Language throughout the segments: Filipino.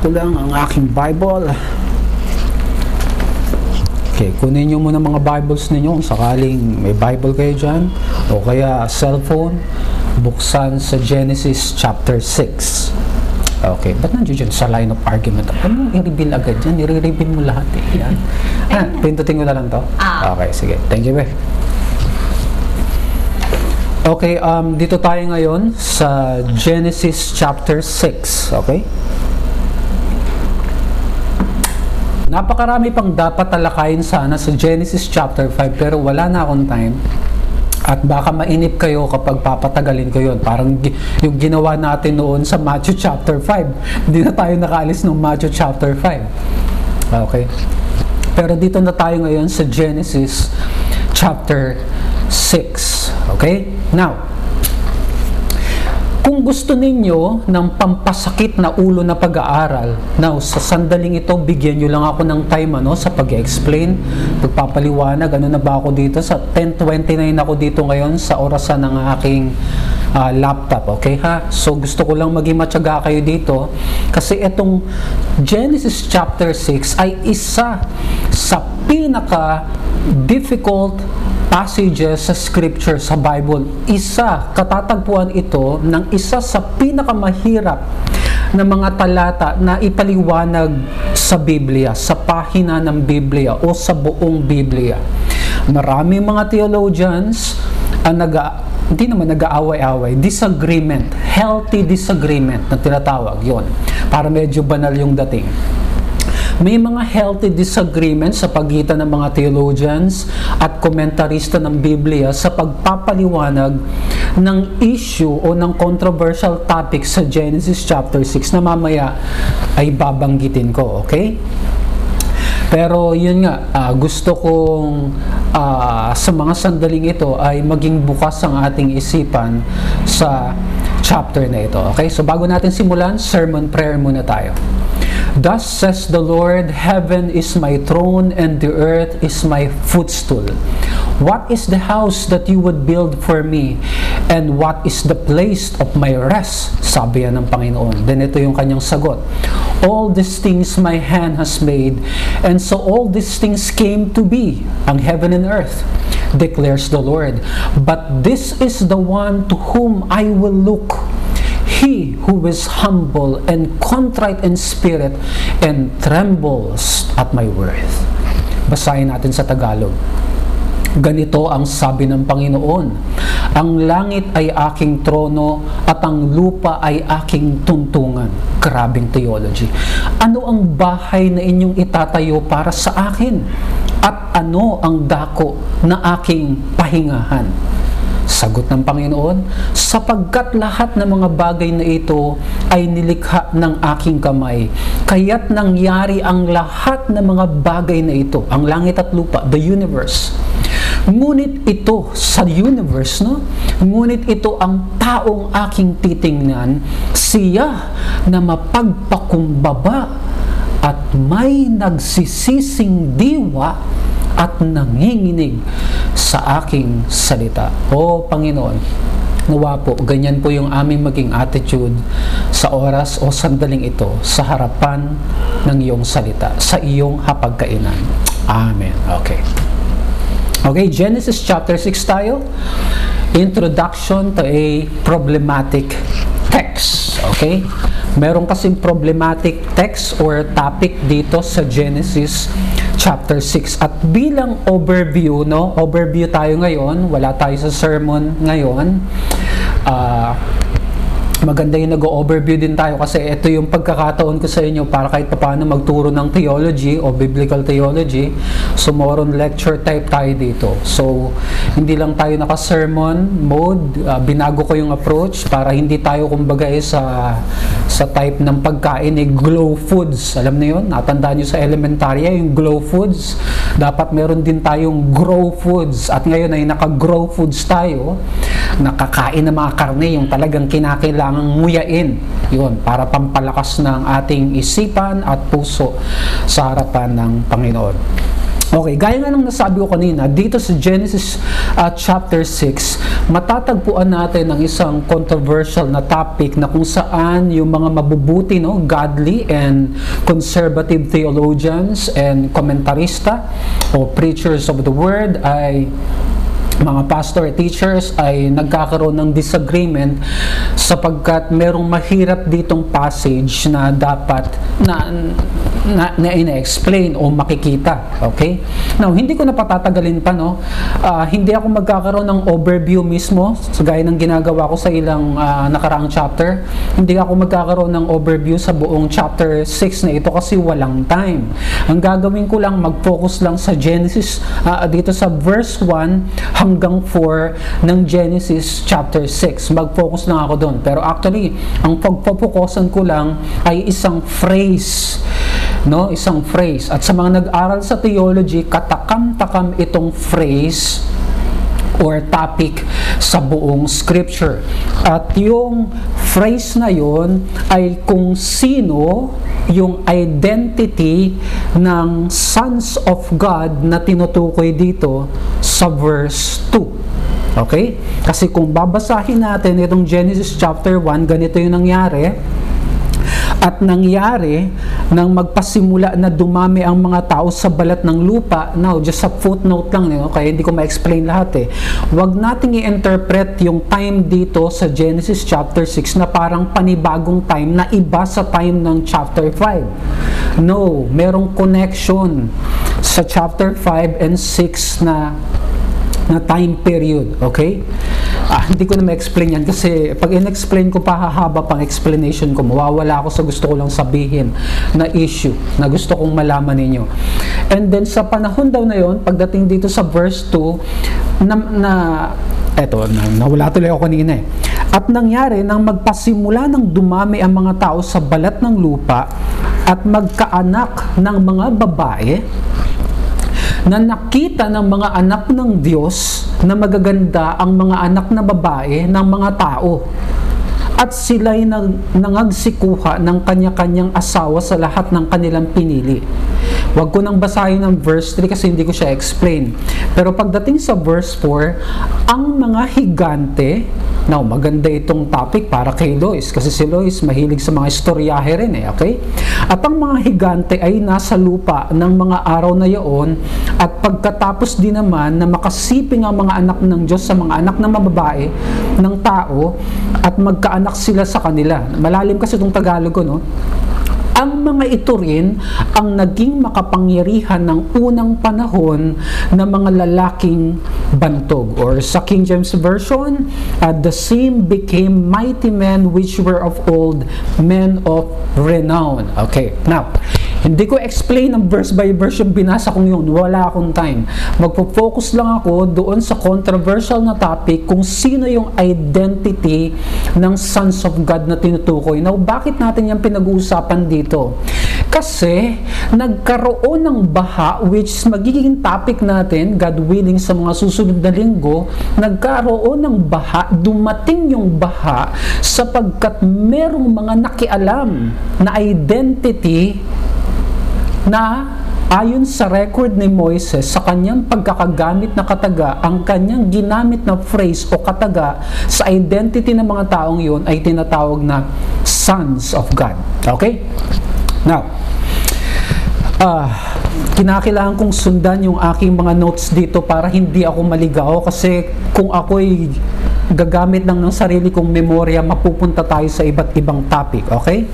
ko lang ang aking Bible. Okay, kunin nyo muna mga Bibles ninyo kung sakaling may Bible kayo dyan o kaya cellphone, buksan sa Genesis chapter 6. Okay, ba't nandiyo dyan sa line of argument? Ano mong i-reveal agad dyan? I-reveal mo lahat eh. Yan. Ah, pindutin ko na lang to? Ah. Okay, sige. Thank you, be. Okay, um, dito tayo ngayon sa Genesis chapter 6. Okay? Napakarami pang dapat talakayin sana sa Genesis chapter 5 pero wala na akong time. At baka mainip kayo kapag papatagalin ko yon. Parang yung ginawa natin noon sa Matthew chapter 5. Hindi na tayo nakaalis ng Matthew chapter 5. Okay? Pero dito na tayo ngayon sa Genesis chapter 6. Okay? Now, gusto ninyo ng pampasakit na ulo na pag-aaral, now sa sandaling ito, bigyan nyo lang ako ng time ano, sa pag-explain, pagpapaliwanag, ano na ba ako dito, sa 10.29 ako dito ngayon sa orasan ng aking ah, laptop, okay ha? So gusto ko lang maging matyaga kayo dito, kasi itong Genesis chapter 6 ay isa sa pinaka difficult passages sa scripture sa Bible. Isa, katatagpuan ito ng isa sa pinakamahirap na mga talata na ipaliwanag sa Biblia, sa pahina ng Biblia o sa buong Biblia. Maraming mga theologians ang nag hindi naman nag-aaway-away, disagreement, healthy disagreement na tinatawag yon para medyo banal yung dating. May mga healthy disagreements sa pagitan ng mga theologians at komentarista ng Biblia sa pagpapaliwanag ng issue o ng controversial topic sa Genesis chapter 6 na mamaya ay babanggitin ko, okay? Pero yun nga, ah, gusto kong ah, sa mga sandaling ito ay maging bukas ang ating isipan sa chapter na ito. Okay? So bago natin simulan, sermon prayer muna tayo. Thus says the Lord, Heaven is my throne and the earth is my footstool. What is the house that you would build for me? And what is the place of my rest? Sabi yan ng Panginoon. Then ito yung kanyang sagot. All these things my hand has made, and so all these things came to be, ang heaven and earth, declares the Lord. But this is the one to whom I will look he who is humble and contrite in spirit and trembles at my worth. Basahin natin sa Tagalog. Ganito ang sabi ng Panginoon, Ang langit ay aking trono at ang lupa ay aking tuntungan. Grabing theology. Ano ang bahay na inyong itatayo para sa akin? At ano ang dako na aking pahingahan? Sagot ng Panginoon, sapagkat lahat ng mga bagay na ito ay nilikha ng aking kamay, kaya't nangyari ang lahat ng mga bagay na ito, ang langit at lupa, the universe. Ngunit ito sa universe, no? Ngunit ito ang taong aking titingnan, siya na mapagpakumbaba at may nagsisising diwa at nanginginig sa aking salita. O Panginoon, nawa po, ganyan po yung aming maging attitude sa oras o sandaling ito sa harapan ng iyong salita, sa iyong hapagkainan. Amen. Okay. Okay, Genesis chapter 6 tayo. Introduction to a problematic text. Okay? Meron kasing problematic text or topic dito sa Genesis chapter 6. At bilang overview, no? Overview tayo ngayon. Wala tayo sa sermon ngayon. Ah... maganda yung nag-overview din tayo kasi ito yung pagkakataon ko sa inyo para kahit paano magturo ng theology o biblical theology. So, more on lecture type tayo dito. So, hindi lang tayo naka-sermon mode. Uh, binago ko yung approach para hindi tayo kumbaga eh, sa, sa type ng pagkain eh, glow foods. Alam niyo yun? Natandaan nyo sa elementarya yung glow foods. Dapat meron din tayong grow foods. At ngayon ay naka-grow foods tayo. Nakakain ng mga karne, yung talagang kinakailangan kailangang nguyain yun para pampalakas ng ating isipan at puso sa harapan ng Panginoon. Okay, gaya nga ng nasabi ko kanina, dito sa Genesis uh, chapter 6, matatagpuan natin ang isang controversial na topic na kung saan yung mga mabubuti, no, godly and conservative theologians and komentarista o preachers of the word ay mga pastor teachers ay nagkakaroon ng disagreement sapagkat merong mahirap ditong passage na dapat na na, na ina-explain o makikita. Okay? Now, hindi ko na patatagalin pa, no? Uh, hindi ako magkakaroon ng overview mismo, so gaya ng ginagawa ko sa ilang uh, nakaraang chapter. Hindi ako magkakaroon ng overview sa buong chapter 6 na ito kasi walang time. Ang gagawin ko lang, mag-focus lang sa Genesis, uh, dito sa verse 1 hanggang 4 ng Genesis chapter 6. Mag-focus lang ako doon. Pero actually, ang pagpopokusan ko lang ay isang phrase no isang phrase at sa mga nag-aral sa theology katakam-takam itong phrase or topic sa buong scripture. At yung phrase na yon ay kung sino yung identity ng sons of God na tinutukoy dito sa verse 2. Okay? Kasi kung babasahin natin itong Genesis chapter 1, ganito yung nangyari at nangyari nang magpasimula na dumami ang mga tao sa balat ng lupa. Now, just a footnote lang, no? kaya hindi ko ma-explain lahat eh. Huwag nating i-interpret yung time dito sa Genesis chapter 6 na parang panibagong time na iba sa time ng chapter 5. No, merong connection sa chapter 5 and 6 na na time period, okay? Ah, hindi ko na ma-explain yan kasi pag in-explain ko pa hahaba pang explanation ko, mawawala ako sa gusto ko lang sabihin na issue na gusto kong malaman ninyo. And then sa panahon daw na yon, pagdating dito sa verse 2, na, na eto, na, nawala tuloy ako kanina eh. At nangyari nang magpasimula ng dumami ang mga tao sa balat ng lupa at magkaanak ng mga babae, na nakita ng mga anak ng Diyos na magaganda ang mga anak na babae ng mga tao at sila'y nang, nangagsikuha ng kanya-kanyang asawa sa lahat ng kanilang pinili. Huwag ko nang basahin ang verse 3 kasi hindi ko siya explain. Pero pagdating sa verse 4, ang mga higante Now, maganda itong topic para kay Lois kasi si Lois mahilig sa mga istoryahe rin eh, okay? At ang mga higante ay nasa lupa ng mga araw na yaon at pagkatapos din naman na makasiping ang mga anak ng Diyos sa mga anak na mababae ng tao at magkaanak sila sa kanila. Malalim kasi itong Tagalog no? Ang mga ito rin ang naging makapangyarihan ng unang panahon ng mga lalaking bantog. Or sa King James Version, uh, the same became mighty men which were of old, men of renown. Okay, now, hindi ko explain ang verse by verse yung binasa kong yun. Wala akong time. Magpo-focus lang ako doon sa controversial na topic kung sino yung identity ng sons of God na tinutukoy. Now, bakit natin yan pinag-uusapan dito? Kasi nagkaroon ng baha which magiging topic natin, God willing, sa mga susunod na linggo, nagkaroon ng baha, dumating yung baha sapagkat merong mga nakialam na identity na ayon sa record ni Moises sa kanyang pagkakagamit na kataga, ang kanyang ginamit na phrase o kataga sa identity ng mga taong yun ay tinatawag na sons of God. Okay? Now, uh, kinakailangan kong sundan yung aking mga notes dito para hindi ako maligaw kasi kung ako'y gagamit lang ng sarili kong memorya, mapupunta tayo sa iba't ibang topic. Okay?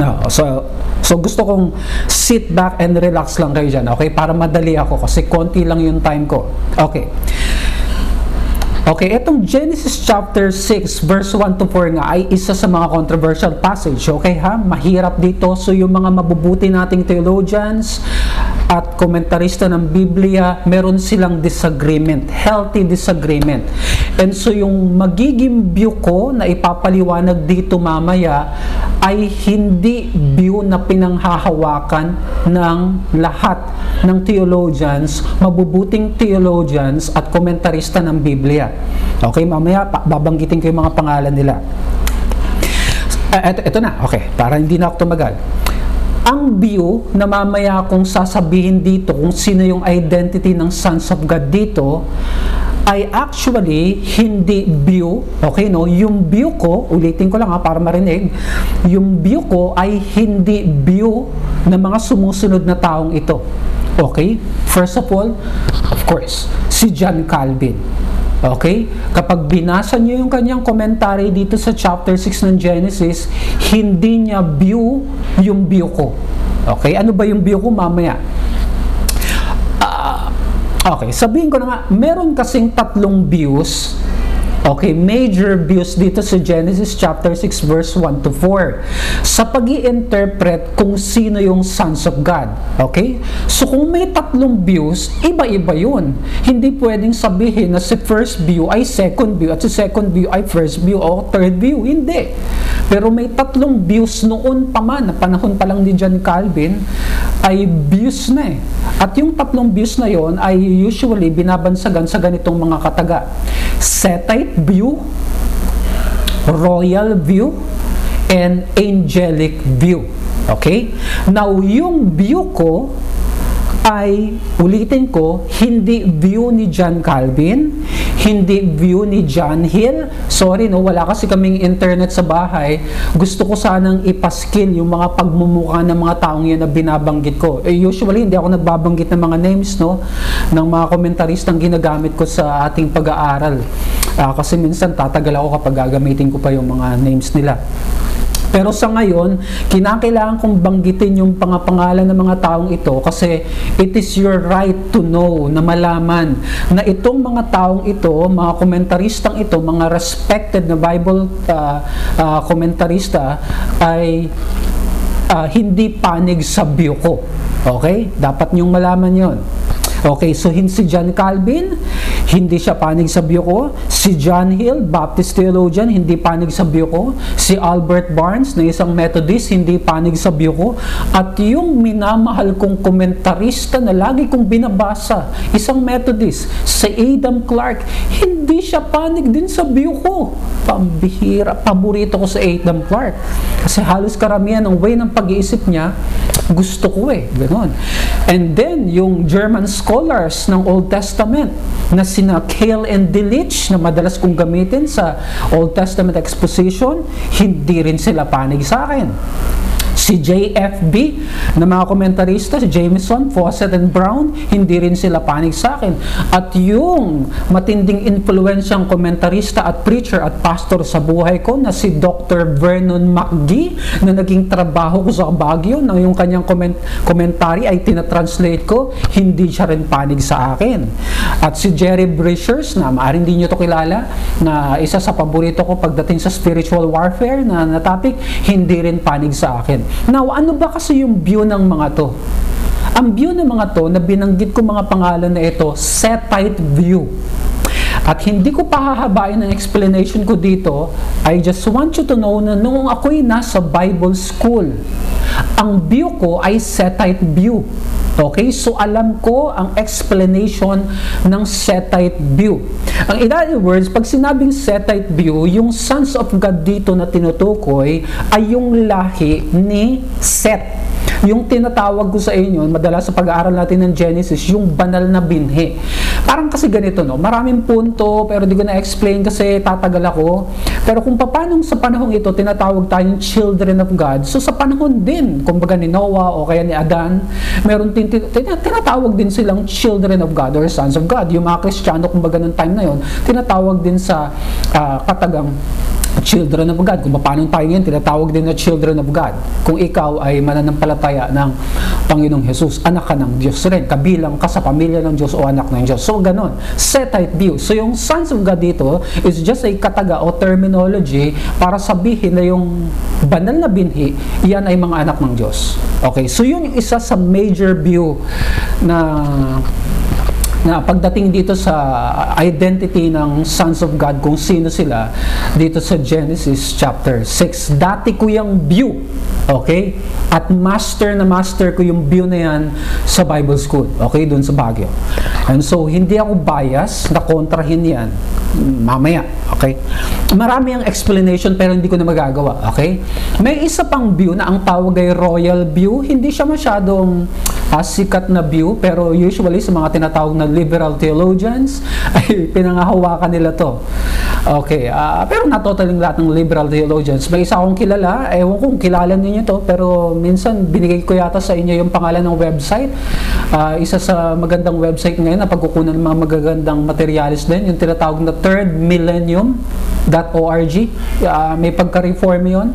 No, so, so gusto kong sit back and relax lang kayo dyan, okay? Para madali ako kasi konti lang yung time ko. Okay. Okay, itong Genesis chapter 6 verse 1 to 4 nga ay isa sa mga controversial passage. Okay ha? Mahirap dito. So yung mga mabubuti nating theologians at komentarista ng Biblia, meron silang disagreement, healthy disagreement. And so yung magiging view ko na ipapaliwanag dito mamaya ay hindi view na pinanghahawakan ng lahat ng theologians, mabubuting theologians at komentarista ng Biblia. Okay, mamaya babanggitin ko yung mga pangalan nila. Uh, eto, eto na, okay, para hindi na ako tumagal. ang view na mamaya kung sasabihin dito kung sino yung identity ng sons of God dito ay actually hindi view, okay no? Yung view ko, ulitin ko lang ha para marinig, yung view ko ay hindi view ng mga sumusunod na taong ito. Okay? First of all, of course, si John Calvin. Okay? Kapag binasa niyo yung kanyang commentary dito sa chapter 6 ng Genesis, hindi niya view yung view ko. Okay? Ano ba yung view ko mamaya? Okay, sabihin ko na nga, meron kasing tatlong views Okay, major views dito sa Genesis chapter 6 verse 1 to 4 sa pag interpret kung sino yung sons of God. Okay? So kung may tatlong views, iba-iba yun. Hindi pwedeng sabihin na si first view ay second view at si second view ay first view o third view. Hindi. Pero may tatlong views noon pa man, na panahon pa lang ni John Calvin, ay views na eh. At yung tatlong views na yon ay usually binabansagan sa ganitong mga kataga. Setite view, royal view, and angelic view. Okay? Now, yung view ko ay, ulitin ko, hindi view ni John Calvin, hindi view ni John Hill. Sorry, no, wala kasi kaming internet sa bahay. Gusto ko sanang ipaskill yung mga pagmumukha ng mga taong yan na binabanggit ko. Eh, usually, hindi ako nagbabanggit ng mga names, no, ng mga komentaristang ginagamit ko sa ating pag-aaral. Uh, kasi minsan tatagal ako kapag gagamitin ko pa yung mga names nila. Pero sa ngayon, kinakailangan kong banggitin yung pangapangalan ng mga taong ito kasi it is your right to know, na malaman na itong mga taong ito, mga komentaristang ito, mga respected na Bible uh, uh, komentarista ay uh, hindi panig sa biyo ko. Okay? Dapat niyong malaman yon. Okay, so si John Calvin, hindi siya panig sa biyo ko. Si John Hill, Baptist theologian, hindi panig sa biyo ko. Si Albert Barnes, na isang Methodist, hindi panig sa biyo ko. At yung minamahal kong komentarista na lagi kong binabasa, isang Methodist, si Adam Clark, hindi siya panig din sa biyo ko. Pambihira, paborito ko sa Adam Clark. Kasi halos karamihan ng way ng pag-iisip niya, gusto ko eh. Ganon. And then, yung German scholar, scholars ng Old Testament na sina Kale and Delitzsch na madalas kong gamitin sa Old Testament exposition, hindi rin sila panig sa akin si JFB na mga komentarista, si Jameson, Fawcett, and Brown, hindi rin sila panig sa akin. At yung matinding influensyang komentarista at preacher at pastor sa buhay ko na si Dr. Vernon McGee na naging trabaho ko sa Baguio na yung kanyang comment, komentary ay tinatranslate ko, hindi siya rin panig sa akin. At si Jerry Brishers na maaaring hindi nyo to kilala na isa sa paborito ko pagdating sa spiritual warfare na, na topic, hindi rin panig sa akin. Now, ano ba kasi yung view ng mga to? Ang view ng mga to na binanggit ko mga pangalan na ito, Setite view. At hindi ko pahahabain ang explanation ko dito, I just want you to know na noong ako'y nasa Bible school, ang view ko ay Setite view. Okay? So, alam ko ang explanation ng Setite view. Ang in other words, pag sinabing Setite view, yung sons of God dito na tinutukoy ay yung lahi ni Set. Yung tinatawag ko sa inyo, madalas sa pag-aaral natin ng Genesis, yung banal na binhi. Parang kasi ganito, no? Maraming punto, pero di ko na-explain kasi tatagal ako. Pero kung paano sa panahong ito, tinatawag tayong children of God, so sa panahon din, kumbaga ni Noah o kaya ni Adan, meron din, tinatawag din silang children of God or sons of God. Yung mga Kristiyano, kumbaga ng time na yon, tinatawag din sa uh, katagang children of God. Kung paano tayo ngayon, tinatawag din na children of God. Kung ikaw ay mananampalataya ng Panginoong Jesus, anak ka ng Diyos rin, kabilang ka sa pamilya ng Diyos o anak ng Diyos. So, ganun. Setite view. So, yung sons of God dito is just a kataga o terminology para sabihin na yung banal na binhi, yan ay mga anak ng Diyos. Okay, so yun yung isa sa major view na na pagdating dito sa identity ng sons of God, kung sino sila, dito sa Genesis chapter 6. Dati ko yung view, okay? At master na master ko yung view na yan sa Bible School, okay? Doon sa Baguio. And so, hindi ako bias na kontrahin yan mamaya, okay? Marami ang explanation pero hindi ko na magagawa, okay? May isa pang view na ang tawag ay royal view. Hindi siya masyadong uh, sikat na view pero usually sa mga tinatawag na liberal theologians ay pinangahawakan nila to. Okay, uh, pero not lahat ng liberal theologians. May isa akong kilala, ewan kung kilala niyo to, pero minsan binigay ko yata sa inyo yung pangalan ng website. Uh, isa sa magandang website ngayon na pagkukunan ng mga magagandang materialis din, yung tinatawag na thirdmillennium.org. Uh, may pagka-reform yon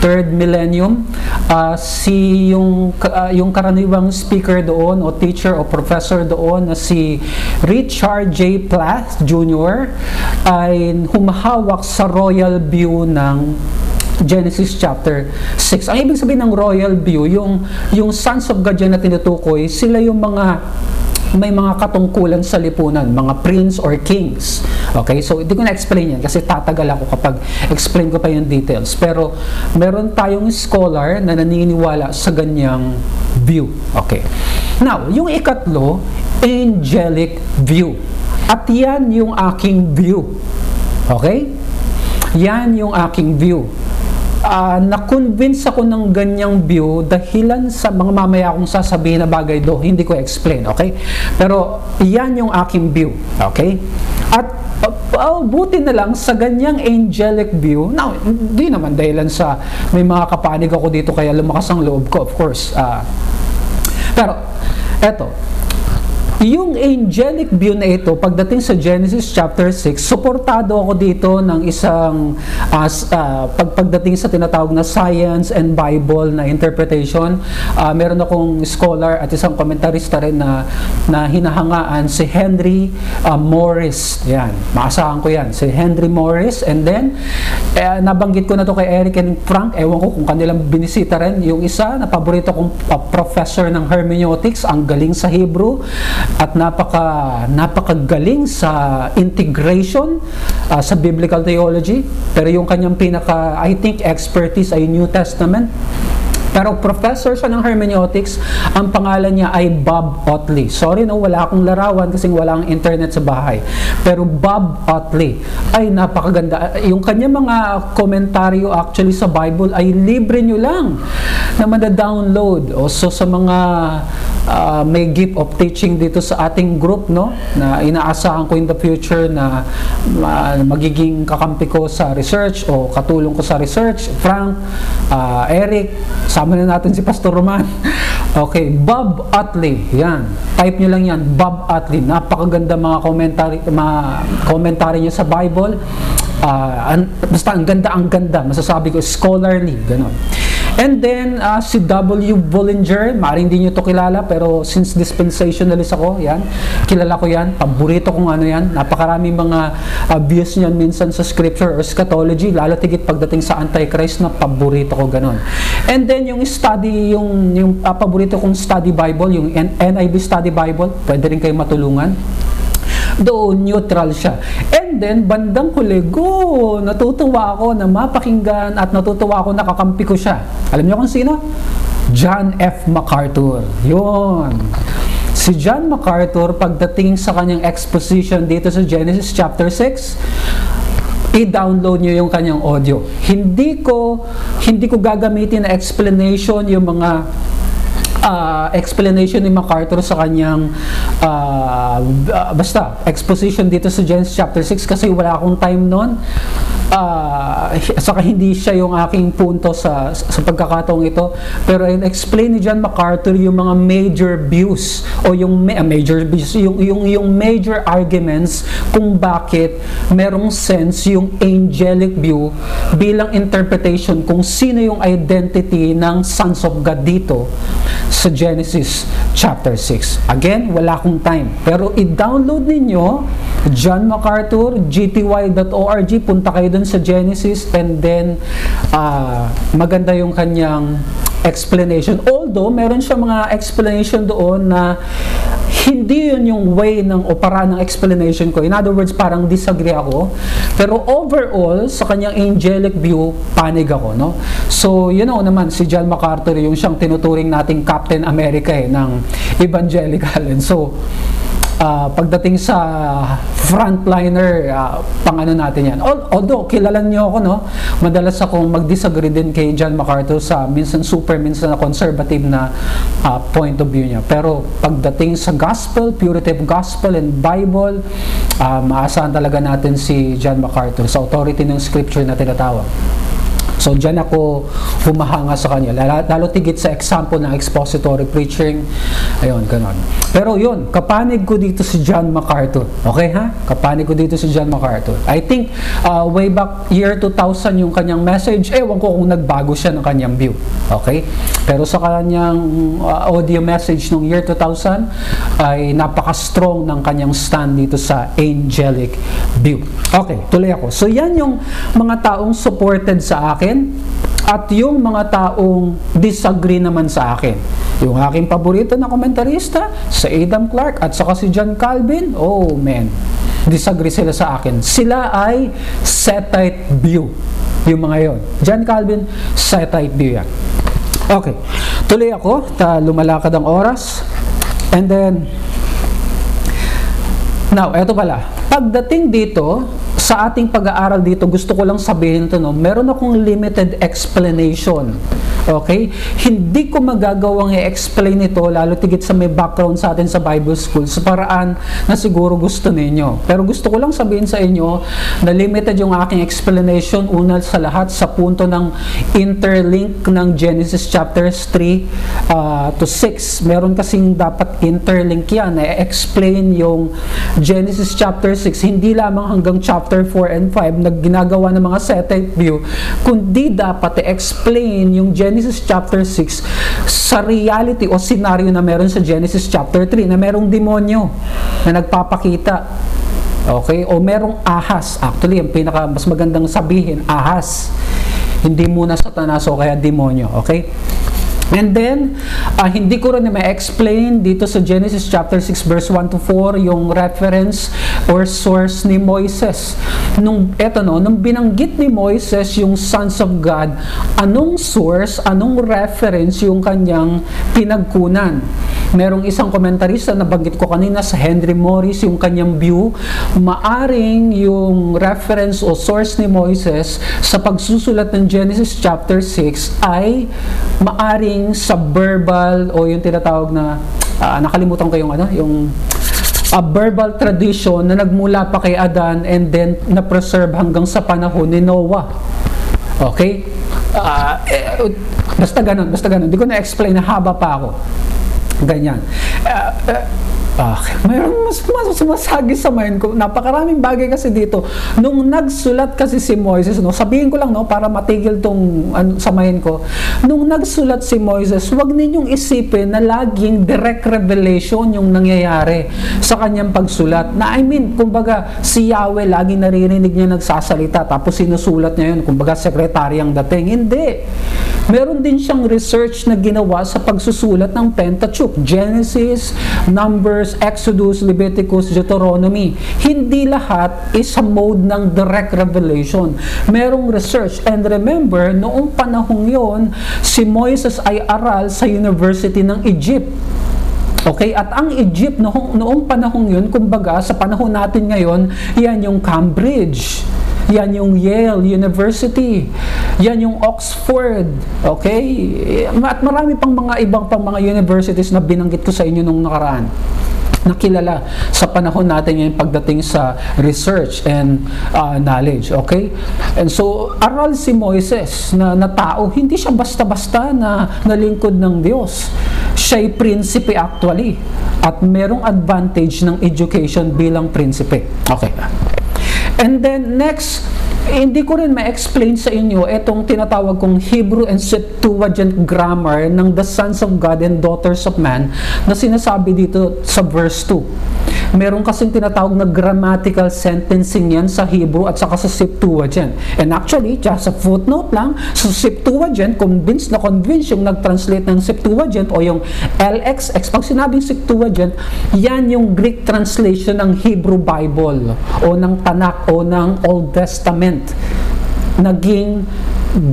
Third Millennium. Uh, si yung, uh, yung karaniwang speaker doon o teacher o professor doon na si Richard J. Plath Jr. ay humahawak sa royal view ng Genesis chapter 6. Ang ibig sabihin ng royal view, yung, yung sons of God na tinutukoy, sila yung mga may mga katungkulan sa lipunan, mga prince or kings. Okay, so hindi ko na-explain yan kasi tatagal ako kapag explain ko pa yung details. Pero meron tayong scholar na naniniwala sa ganyang view. Okay. Now, yung ikatlo, angelic view. At yan yung aking view. Okay? Yan yung aking view. Uh, na-convince ako ng ganyang view dahilan sa mga mamaya akong sasabihin na bagay do, hindi ko explain, okay? Pero yan yung aking view, okay? At uh, buti na lang sa ganyang angelic view, now, hindi naman dahilan sa may mga kapanig ako dito kaya lumakas ang loob ko, of course. Uh, pero, eto, yung angelic view na ito, pagdating sa Genesis chapter 6, suportado ako dito ng isang uh, uh, pag, pagdating sa tinatawag na science and Bible na interpretation. Uh, meron akong scholar at isang komentarista rin na, na hinahangaan si Henry uh, Morris. Yan, maasahan ko yan. Si Henry Morris. And then, eh, nabanggit ko na to kay Eric and Frank. Ewan ko kung kanilang binisita rin. Yung isa na paborito kong uh, professor ng hermeneutics, ang galing sa Hebrew at napaka napakagaling sa integration uh, sa biblical theology pero yung kanyang pinaka I think expertise ay New Testament pero professor siya ng hermeneutics, ang pangalan niya ay Bob Otley. Sorry no, wala akong larawan kasi wala akong internet sa bahay. Pero Bob Otley ay napakaganda. Yung kanya mga komentaryo actually sa Bible ay libre nyo lang na mada-download. O so sa mga uh, may gift of teaching dito sa ating group no na inaasahan ko in the future na uh, magiging kakampi ko sa research o katulong ko sa research Frank, uh, Eric, sa Kasama na natin si Pastor Roman. Okay, Bob Utley. Yan. Type nyo lang yan. Bob Utley. Napakaganda mga commentary, mga commentary niya sa Bible. Uh, an, basta ang ganda, ang ganda. Masasabi ko, scholarly. Ganon. And then, uh, si W. Bollinger, maaaring hindi nyo to kilala, pero since dispensationalist ako, yan, kilala ko yan, paborito kong ano yan, napakaraming mga uh, views niyan minsan sa scripture or scatology, lalo tigit pagdating sa Antichrist na paborito ko ganon. And then, yung study, yung, yung uh, paborito kong study Bible, yung NIV study Bible, pwede rin kayo matulungan doon neutral siya. And then, bandang huli, go! Natutuwa ako na mapakinggan at natutuwa ako nakakampi ko siya. Alam niyo kung sino? John F. MacArthur. Yun. Si John MacArthur, pagdating sa kanyang exposition dito sa Genesis chapter 6, i-download nyo yung kanyang audio. Hindi ko hindi ko gagamitin na explanation yung mga uh, explanation ni MacArthur sa kanyang uh, basta exposition dito sa Genesis chapter 6 kasi wala akong time noon uh, saka hindi siya yung aking punto sa, sa pagkakataong ito pero in explain ni John MacArthur yung mga major views o yung uh, major views yung, yung, yung major arguments kung bakit merong sense yung angelic view bilang interpretation kung sino yung identity ng sons of God dito sa Genesis chapter 6. Again, wala akong time. Pero i-download ninyo John MacArthur, gty.org, punta kayo dun sa Genesis and then uh, maganda yung kanyang explanation. Although, meron siya mga explanation doon na hindi yun yung way ng o paraan ng explanation ko. In other words, parang disagree ako. Pero overall, sa kanyang angelic view, panig ako, no? So, you know naman, si John MacArthur, yung siyang tinuturing nating Captain America eh, ng evangelical. And so, uh, pagdating sa frontliner, uh, pang ano natin yan. Although, kilalan niyo ako, no? Madalas akong mag-disagree din kay John MacArthur sa minsan super, minsan na conservative na uh, point of view niya. Pero pagdating sa gospel, purity of gospel and Bible, uh, maasahan talaga natin si John MacArthur sa authority ng scripture na tinatawag. So, dyan ako humahanga sa kanya. Lalo, tigit sa example ng expository preaching. Ayun, ganon. Pero yun, kapanig ko dito si John MacArthur. Okay ha? Kapanig ko dito si John MacArthur. I think uh, way back year 2000 yung kanyang message, ewan ko kung nagbago siya ng kanyang view. Okay? Pero sa kanyang uh, audio message nung year 2000 ay napaka-strong ng kanyang stand dito sa angelic view. Okay, tuloy ako. So yan yung mga taong supported sa akin akin at yung mga taong disagree naman sa akin. Yung aking paborito na komentarista, si Adam Clark at saka si John Calvin, oh man, disagree sila sa akin. Sila ay Setite view. Yung mga yon. John Calvin, Setite view yan. Okay. Tuloy ako, ta lumalakad ang oras. And then, now, eto pala. Pagdating dito, sa ating pag-aaral dito, gusto ko lang sabihin to, no, meron akong limited explanation. Okay? Hindi ko magagawang i-explain ito, lalo tigit sa may background sa atin sa Bible School, sa paraan na siguro gusto ninyo. Pero gusto ko lang sabihin sa inyo na limited yung aking explanation, una sa lahat sa punto ng interlink ng Genesis chapters 3 uh, to 6. Meron kasing dapat interlink yan, na-explain yung Genesis chapter 6, hindi lamang hanggang chapter chapter 4 and 5 na ginagawa ng mga Setite view, kundi dapat i-explain yung Genesis chapter 6 sa reality o scenario na meron sa Genesis chapter 3 na merong demonyo na nagpapakita Okay? O merong ahas. Actually, ang pinaka mas magandang sabihin, ahas. Hindi muna satanas o kaya demonyo. Okay? And then, uh, hindi ko rin ma-explain dito sa Genesis chapter 6 verse 1 to 4 yung reference or source ni Moises. Nung eto no, nung binanggit ni Moises yung sons of God, anong source, anong reference yung kanyang pinagkunan? Merong isang komentarista na banggit ko kanina sa Henry Morris yung kanyang view, maaring yung reference o source ni Moises sa pagsusulat ng Genesis chapter 6 ay maaring sa verbal o yung tinatawag na uh, nakalimutan ko yung ano, yung a verbal tradition na nagmula pa kay Adan and then na-preserve hanggang sa panahon ni Noah. Okay? Uh, eh, basta ganun, basta ganun. Hindi ko na-explain na haba pa ako. Ganyan. Uh, uh, Okay. Mayroon mas, mas sumasagi sa mind ko. Napakaraming bagay kasi dito. Nung nagsulat kasi si Moises, no, sabihin ko lang no, para matigil tong ano, sa mind ko. Nung nagsulat si Moises, huwag ninyong isipin na laging direct revelation yung nangyayari sa kanyang pagsulat. Na I mean, kumbaga, si Yahweh laging naririnig niya nagsasalita tapos sinusulat niya yun. Kumbaga, sekretary ang dating. Hindi. Meron din siyang research na ginawa sa pagsusulat ng Pentateuch. Genesis, Numbers, Numbers, Exodus, Leviticus, Deuteronomy. Hindi lahat is a mode ng direct revelation. Merong research. And remember, noong panahong yon, si Moises ay aral sa University ng Egypt. Okay, at ang Egypt noong, noong panahong yun, kumbaga sa panahon natin ngayon, yan yung Cambridge. Yan yung Yale University. Yan yung Oxford. Okay? At marami pang mga ibang pang mga universities na binanggit ko sa inyo nung nakaraan na kilala sa panahon natin ngayon pagdating sa research and uh, knowledge. Okay? And so, aral si Moises na, na tao, hindi siya basta-basta na nalingkod ng Diyos. Siya'y prinsipe actually. At merong advantage ng education bilang prinsipe. Okay. And then next, hindi ko rin ma-explain sa inyo itong tinatawag kong Hebrew and Septuagint grammar ng the sons of God and daughters of man na sinasabi dito sa verse 2. Meron kasing tinatawag na grammatical sentencing yan sa Hebrew at saka sa Septuagint. And actually, just a footnote lang, sa Septuagint, convinced na convinced yung nag-translate ng Septuagint o yung LXX. Pag sinabing Septuagint, yan yung Greek translation ng Hebrew Bible o ng Tanakh o ng Old Testament naging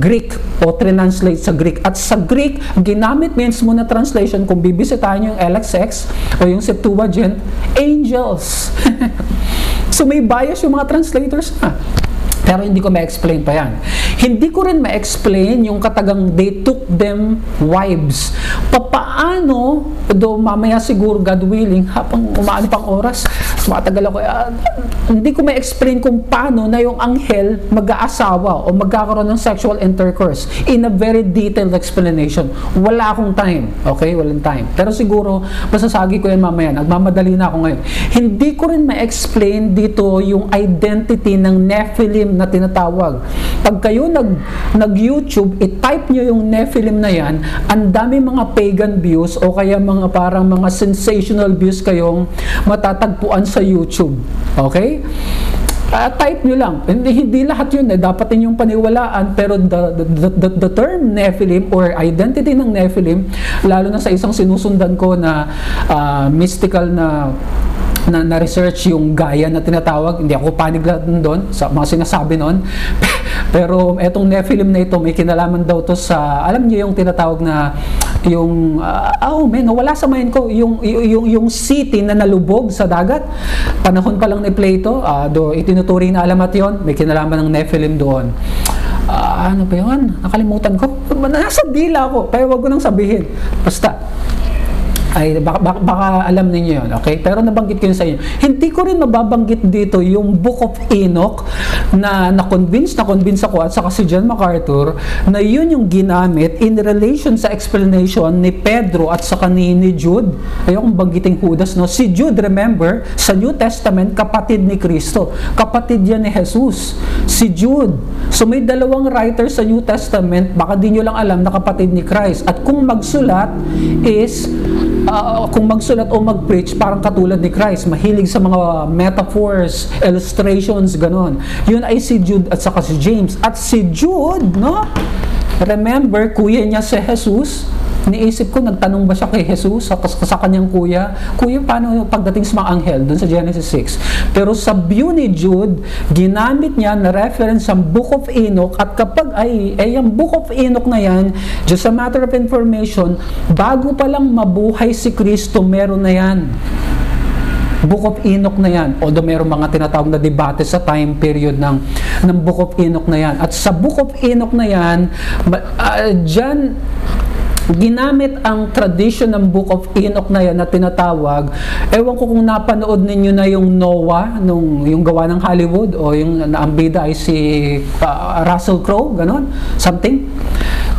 Greek o translate sa Greek. At sa Greek, ginamit means mo na translation, kung bibisitahin yung LXX o yung Septuagint, angels. so may bias yung mga translators na. Pero hindi ko ma-explain pa yan. Hindi ko rin ma-explain yung katagang they took them wives. Papaano, do mamaya siguro God willing, habang umaano pang oras, matagal ako, uh, hindi ko ma-explain kung paano na yung anghel mag-aasawa o magkakaroon ng sexual intercourse in a very detailed explanation. Wala akong time. Okay? Walang time. Pero siguro, masasagi ko yan mamaya. Nagmamadali na ako ngayon. Hindi ko rin ma-explain dito yung identity ng Nephilim na tinatawag. Pag kayo nag, nag-YouTube, i-type nyo yung Nephilim na yan, ang dami mga pagan views o kaya mga parang mga sensational views kayong matatagpuan sa YouTube. Okay? Uh, type nyo lang. Hindi, hindi lahat yun eh. Dapat yung paniwalaan. Pero the, the, the, the term Nephilim or identity ng Nephilim, lalo na sa isang sinusundan ko na uh, mystical na na, na research yung gaya na tinatawag. Hindi ako panig doon sa mga sinasabi noon. Pero etong Nephilim na ito, may kinalaman daw to sa, alam niyo yung tinatawag na yung uh, oh man, wala sa mind ko yung yung yung city na nalubog sa dagat. Panahon pa lang ni Plato, uh, do itinuturing na alamat 'yon, may kinalaman ng Nephilim doon. Uh, ano ba 'yon? Nakalimutan ko. Nasa dila ko, pero wag ko nang sabihin. Basta ay baka, baka, baka alam niyo yun, okay? Pero nabanggit ko yun sa inyo. Hindi ko rin mababanggit dito yung Book of Enoch na na-convince, na-convince ako at saka si John MacArthur na yun yung ginamit in relation sa explanation ni Pedro at saka ni, ni Jude. Ayokong banggiting Judas, no? Si Jude, remember, sa New Testament, kapatid ni Kristo. Kapatid yan ni Jesus. Si Jude. So may dalawang writer sa New Testament, baka di nyo lang alam na kapatid ni Christ. At kung magsulat is uh, kung magsulat o mag-preach, parang katulad ni Christ, mahilig sa mga metaphors, illustrations, ganon. Yun ay si Jude at saka si James. At si Jude, no? Remember, kuya niya si Jesus, Niisip ko, nagtanong ba siya kay Jesus sa, sa kanyang kuya? Kuya, paano pagdating sa mga anghel? Doon sa Genesis 6. Pero sa view ni Jude, ginamit niya na reference ang Book of Enoch at kapag ay, ay ang Book of Enoch na yan, just a matter of information, bago pa lang mabuhay si Kristo, meron na yan. Book of Enoch na yan. Although mayroong mga tinatawag na debate sa time period ng, ng Book of Enoch na yan. At sa Book of Enoch na yan, uh, dyan, ginamit ang tradition ng Book of Enoch na yan na tinatawag. Ewan ko kung napanood ninyo na yung Noah, nung, yung gawa ng Hollywood, o yung naambida ay si uh, Russell Crowe, ganon, something.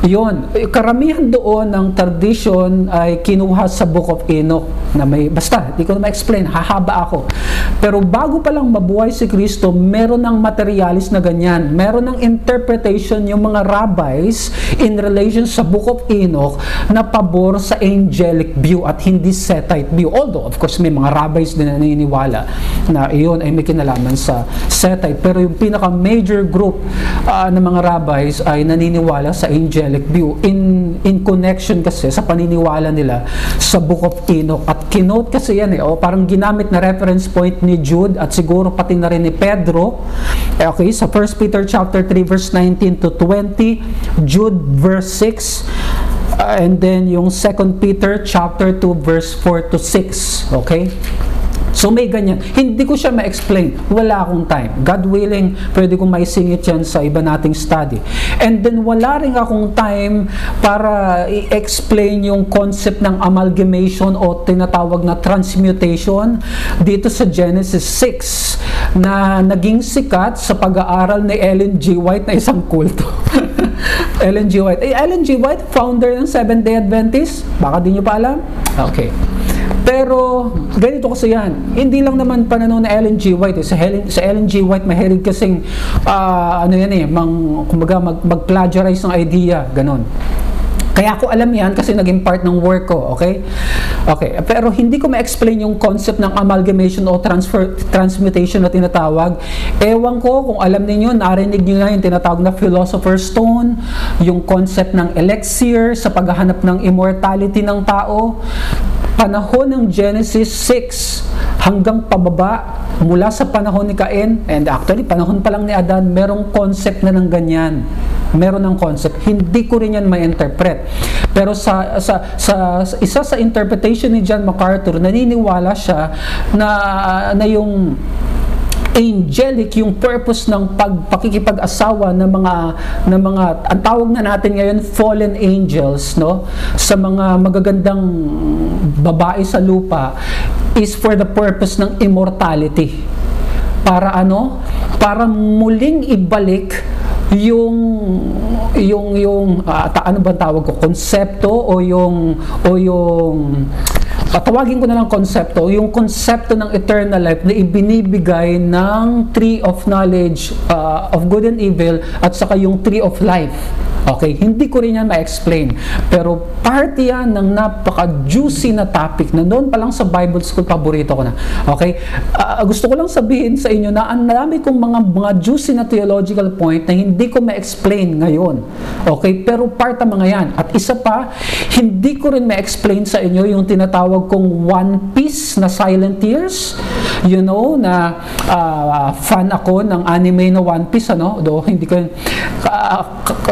Yun, karamihan doon ng tradition ay kinuha sa Book of Enoch na may, basta, di ko ma-explain, hahaba ako. Pero bago pa lang mabuhay si Kristo, meron ng materialis na ganyan. Meron ng interpretation yung mga rabbis in relation sa Book of Enoch na pabor sa angelic view at hindi Sethite view. Although, of course, may mga rabbis din na naniniwala na iyon ay may kinalaman sa Sethite. Pero yung pinaka-major group uh, ng mga rabbis ay naniniwala sa angelic angelic view in in connection kasi sa paniniwala nila sa Book of Enoch. At kinote kasi yan eh o parang ginamit na reference point ni Jude at siguro pati na rin ni Pedro. Eh, okay sa 1 Peter chapter 3 verse 19 to 20 Jude verse 6 uh, and then yung 2 Peter chapter 2 verse 4 to 6 okay So may ganyan. Hindi ko siya ma-explain. Wala akong time. God willing, pwede kong maisingit yan sa iba nating study. And then wala rin akong time para i-explain yung concept ng amalgamation o tinatawag na transmutation dito sa Genesis 6 na naging sikat sa pag-aaral ni Ellen G. White na isang kulto. Ellen G. White. Eh, Ellen G. White, founder ng Seventh-day Adventist. Baka di nyo pa alam? Okay. Pero, ganito kasi yan. Hindi lang naman pananaw na Ellen G. White. Eh. Sa, Helen, sa Ellen G. White, mahilig kasing, uh, ano yan eh, mang, kumbaga, mag, mag-plagiarize ng idea, ganon. Kaya ako alam yan kasi naging part ng work ko, okay? Okay, pero hindi ko ma-explain yung concept ng amalgamation o transfer, transmutation na tinatawag. Ewan ko kung alam niyo narinig niyo na yung tinatawag na philosopher's stone, yung concept ng elixir sa paghahanap ng immortality ng tao. Panahon ng Genesis 6 hanggang pababa mula sa panahon ni Cain and actually panahon pa lang ni Adan, merong concept na ng ganyan meron ng concept. Hindi ko rin yan ma-interpret. Pero sa, sa, sa, sa isa sa interpretation ni John MacArthur, naniniwala siya na, na yung angelic yung purpose ng pagpakikipag-asawa ng mga ng mga ang tawag na natin ngayon fallen angels no? Sa mga magagandang babae sa lupa is for the purpose ng immortality. Para ano? Para muling ibalik yung yung yung uh, ta, ano ba tawag ko konsepto o yung o yung patawagin ko na lang konsepto, yung konsepto ng eternal life na ibinibigay ng tree of knowledge uh, of good and evil at saka yung tree of life. Okay, hindi ko rin yan ma-explain. Pero part yan ng napaka-juicy na topic na doon pa lang sa Bible School, paborito ko na. Okay, uh, gusto ko lang sabihin sa inyo na ang dami kong mga, mga juicy na theological point na hindi ko ma-explain ngayon. Okay, pero part ang mga yan. At isa pa, hindi ko rin ma-explain sa inyo yung tinatawag kong One Piece na Silent Tears. You know, na uh, fan ako ng anime na One Piece, ano? Do hindi ko uh,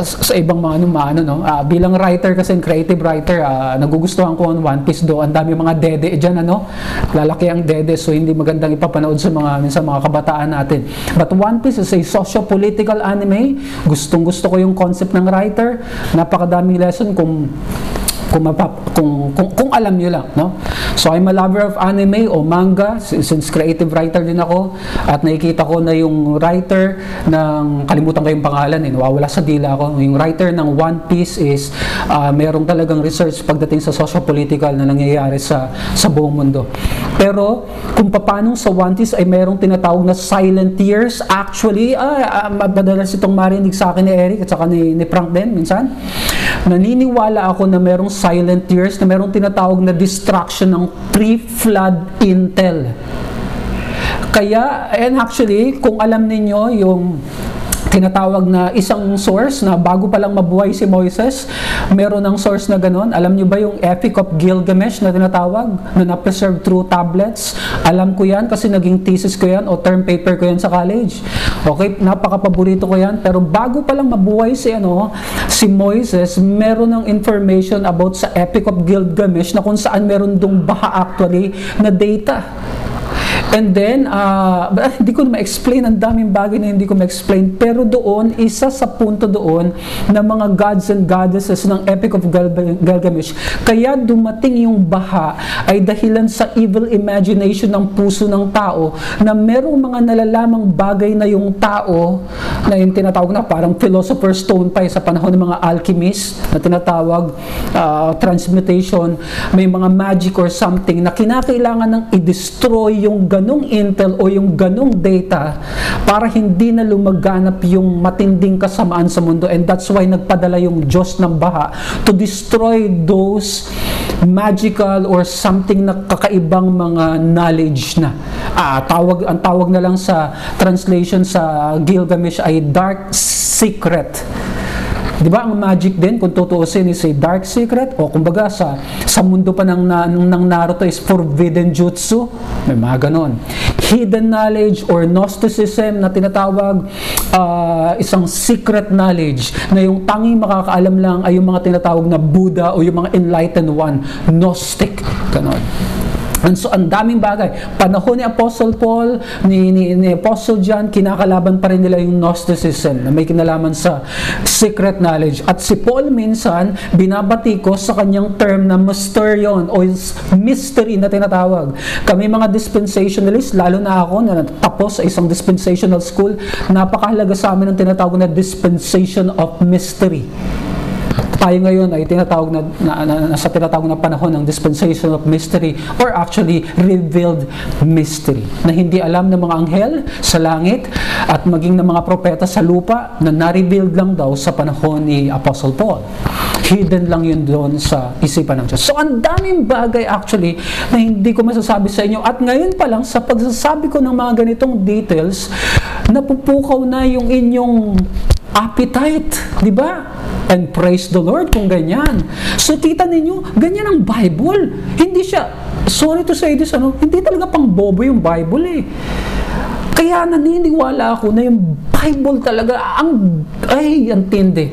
sa ibang mga ano, ano no? Uh, bilang writer kasi creative writer, uh, nagugustuhan ko ang One Piece do. Ang dami mga dede diyan ano. Lalaki ang dede so hindi magandang ipapanood sa mga sa mga kabataan natin. But One Piece is a socio-political anime. Gustong-gusto ko yung concept ng writer. Napakadaming lesson kung kung, mapap, kung, kung, kung alam niyo lang. No? So I'm a lover of anime o manga since creative writer din ako at nakikita ko na yung writer ng, kalimutan ko yung pangalan eh, nawawala sa dila ako, yung writer ng One Piece is uh, merong talagang research pagdating sa socio-political na nangyayari sa, sa buong mundo. Pero kung paano sa One Piece ay merong tinatawag na silent tears, actually, ah, uh, madalas itong marinig sa akin ni Eric at saka ni, ni Frank din minsan, naniniwala ako na merong silent tears na merong tinatawag na distraction ng pre-flood intel. Kaya, and actually, kung alam ninyo yung tinatawag na isang source na bago pa lang mabuhay si Moises, meron ng source na ganun. Alam niyo ba yung Epic of Gilgamesh na tinatawag na na-preserve through tablets? Alam ko yan kasi naging thesis ko yan o term paper ko yan sa college. Okay, napaka-paborito ko yan. Pero bago pa lang mabuhay si, ano, si Moises, meron ng information about sa Epic of Gilgamesh na kung saan meron dong baha actually na data. And then, uh, hindi ko ma-explain, ang daming bagay na hindi ko ma-explain, pero doon, isa sa punto doon ng mga gods and goddesses ng Epic of Gilgamesh, kaya dumating yung baha ay dahilan sa evil imagination ng puso ng tao na merong mga nalalamang bagay na yung tao na yung tinatawag na parang philosopher's stone pa eh, sa panahon ng mga alchemist na tinatawag uh, transmutation, may mga magic or something na kinakailangan ng i-destroy yung ganong intel o yung ganong data para hindi na lumaganap yung matinding kasamaan sa mundo. And that's why nagpadala yung Diyos ng baha to destroy those magical or something na kakaibang mga knowledge na. Ah, tawag ang tawag na lang sa translation sa Gilgamesh ay dark secret Di ba ang magic din kung tutuusin is a dark secret o kumbaga sa sa mundo pa ng, ng, ng Naruto is forbidden jutsu. May mga ganon. Hidden knowledge or Gnosticism na tinatawag uh, isang secret knowledge na yung tanging makakaalam lang ay yung mga tinatawag na Buddha o yung mga enlightened one. Gnostic. Ganon. And so, ang daming bagay. Panahon ni Apostle Paul, ni, ni, ni Apostle John, kinakalaban pa rin nila yung Gnosticism na may kinalaman sa secret knowledge. At si Paul minsan, binabati ko sa kanyang term na mysterion o mystery na tinatawag. Kami mga dispensationalists, lalo na ako na tapos sa isang dispensational school, napakahalaga sa amin ang tinatawag na dispensation of mystery. Tayo ngayon ay tinatawag na, na, na, nasa tinatawag na panahon ng dispensation of mystery or actually revealed mystery na hindi alam ng mga anghel sa langit at maging ng mga propeta sa lupa na na-revealed lang daw sa panahon ni Apostle Paul. Hidden lang yun doon sa isipan ng Diyos. So, ang daming bagay actually na hindi ko masasabi sa inyo. At ngayon pa lang, sa pagsasabi ko ng mga ganitong details, napupukaw na yung inyong appetite, di ba? And praise the Lord kung ganyan. So kita ninyo, ganyan ang Bible. Hindi siya, sorry to say this, ano, hindi talaga pang bobo yung Bible eh. Kaya naniniwala ako na yung Bible talaga, ang, ay, ang tindi.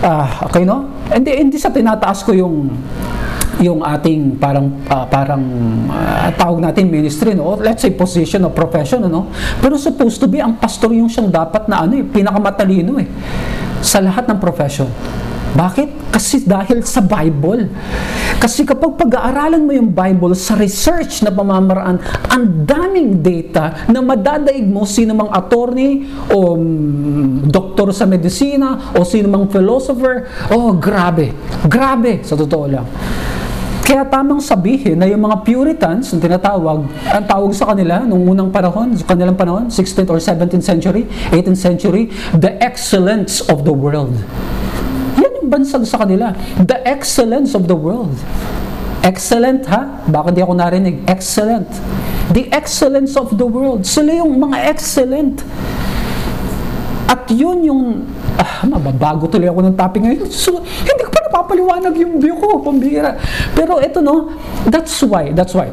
Ah, okay no? Hindi, hindi sa tinataas ko yung yung ating parang uh, parang uh, tawag natin ministry no let's say position or profession no pero supposed to be ang pastor yung siyang dapat na ano eh pinakamatalino eh sa lahat ng profession bakit? Kasi dahil sa Bible. Kasi kapag pag-aaralan mo yung Bible sa research na pamamaraan, ang daming data na madadaig mo sino mang attorney o um, doktor sa medisina o sino mang philosopher. Oh, grabe. Grabe, sa totoo lang. Kaya tamang sabihin na yung mga Puritans, ang tinatawag, ang tawag sa kanila nung unang panahon, sa kanilang panahon, 16th or 17th century, 18th century, the excellence of the world. Yan yung bansag sa kanila. The excellence of the world. Excellent ha? Bakit di ako narinig? Excellent. The excellence of the world. Sila yung mga excellent. At yun yung, ah, mababago tuloy ako ng topic ngayon. So, hindi ko pa napapaliwanag yung view ko, pambira. Pero ito no, that's why, that's why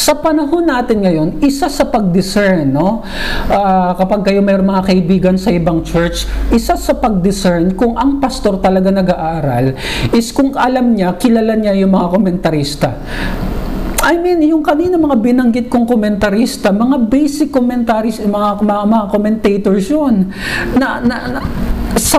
sa panahon natin ngayon, isa sa pag-discern, no? Uh, kapag kayo mayroong mga kaibigan sa ibang church, isa sa pag-discern kung ang pastor talaga nag-aaral is kung alam niya, kilala niya yung mga komentarista. I mean, yung kanina mga binanggit kong komentarista, mga basic commentaries, mga, mga, mga commentators yun. Na, na, na, sa,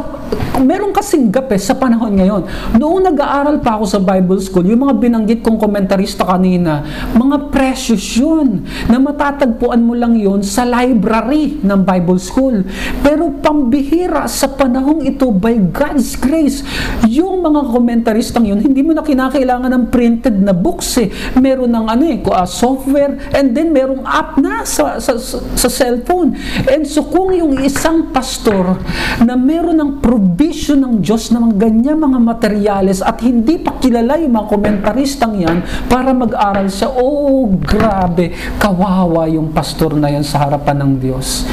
meron kasing gap eh, sa panahon ngayon. Noong nag-aaral pa ako sa Bible School, yung mga binanggit kong komentarista kanina, mga precious yun, na matatagpuan mo lang yun sa library ng Bible School. Pero pambihira sa panahong ito, by God's grace, yung mga komentaristang yun, hindi mo na kinakailangan ng printed na books eh. Meron ng ano eh, uh, software, and then merong app na sa, sa, sa cellphone. And so kung yung isang pastor na meron ng provision ng Diyos ng ganyan mga materyales at hindi pa kilala yung mga komentaristang yan para mag-aral siya, oh grabe, kawawa yung pastor na yan sa harapan ng Diyos.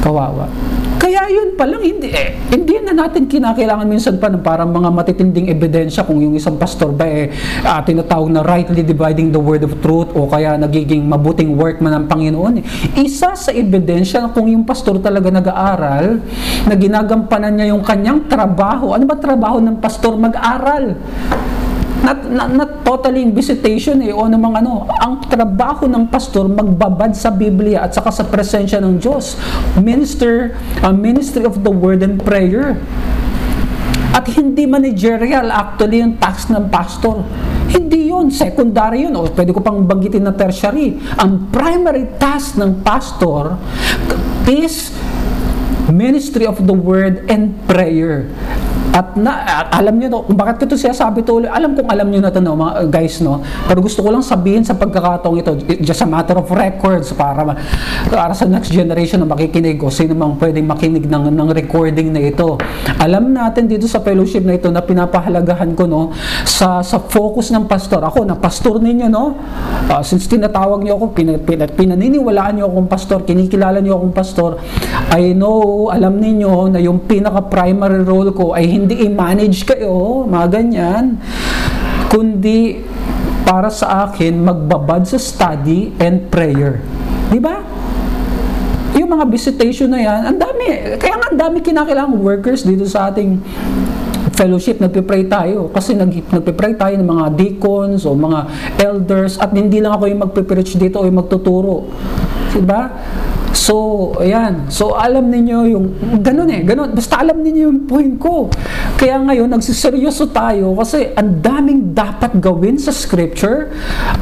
Kawawa. Kaya yun pa lang, hindi, eh, hindi na natin kinakailangan minsan pa ng parang mga matitinding ebidensya kung yung isang pastor ba eh, uh, tinatawag na rightly dividing the word of truth o kaya nagiging mabuting workman ng Panginoon. Eh. Isa sa ebidensya kung yung pastor talaga nag-aaral, na ginagampanan niya yung kanyang trabaho. Ano ba trabaho ng pastor? Mag-aral. Not, not, not totally visitation eh, o namang ano, ang trabaho ng pastor magbabad sa Biblia at saka sa presensya ng Diyos. Minister, uh, ministry of the word and prayer. At hindi managerial actually yung task ng pastor. Hindi yun, secondary yun, o pwede ko pang banggitin na tertiary. Ang primary task ng pastor is ministry of the word and prayer. At, na, alam niyo to, kung bakit ko to sabi to, alam kong alam niyo na to no, mga guys no. Pero gusto ko lang sabihin sa pagkakataong ito, just a matter of records para para sa next generation na makikinig o sino mang pwedeng makinig ng ng recording na ito. Alam natin dito sa fellowship na ito na pinapahalagahan ko no sa sa focus ng pastor. Ako na pastor ninyo no. Uh, since tinatawag niyo ako, pin, pin, pinaniniwalaan niyo akong pastor, kinikilala niyo akong pastor, I know, alam niyo na yung pinaka primary role ko ay hindi hindi i-manage kayo, mga ganyan, kundi para sa akin magbabad sa study and prayer. Di ba? Yung mga visitation na yan, ang dami. Kaya nga ang dami kinakailangan workers dito sa ating fellowship, nagpe-pray tayo. Kasi nag, nagpe-pray tayo ng mga deacons o mga elders at hindi lang ako yung magpe-preach dito o yung magtuturo. Diba? So, ayan. So, alam ninyo yung, ganun eh, ganun. Basta alam ninyo yung point ko. Kaya ngayon, nagsiseryoso tayo kasi ang daming dapat gawin sa scripture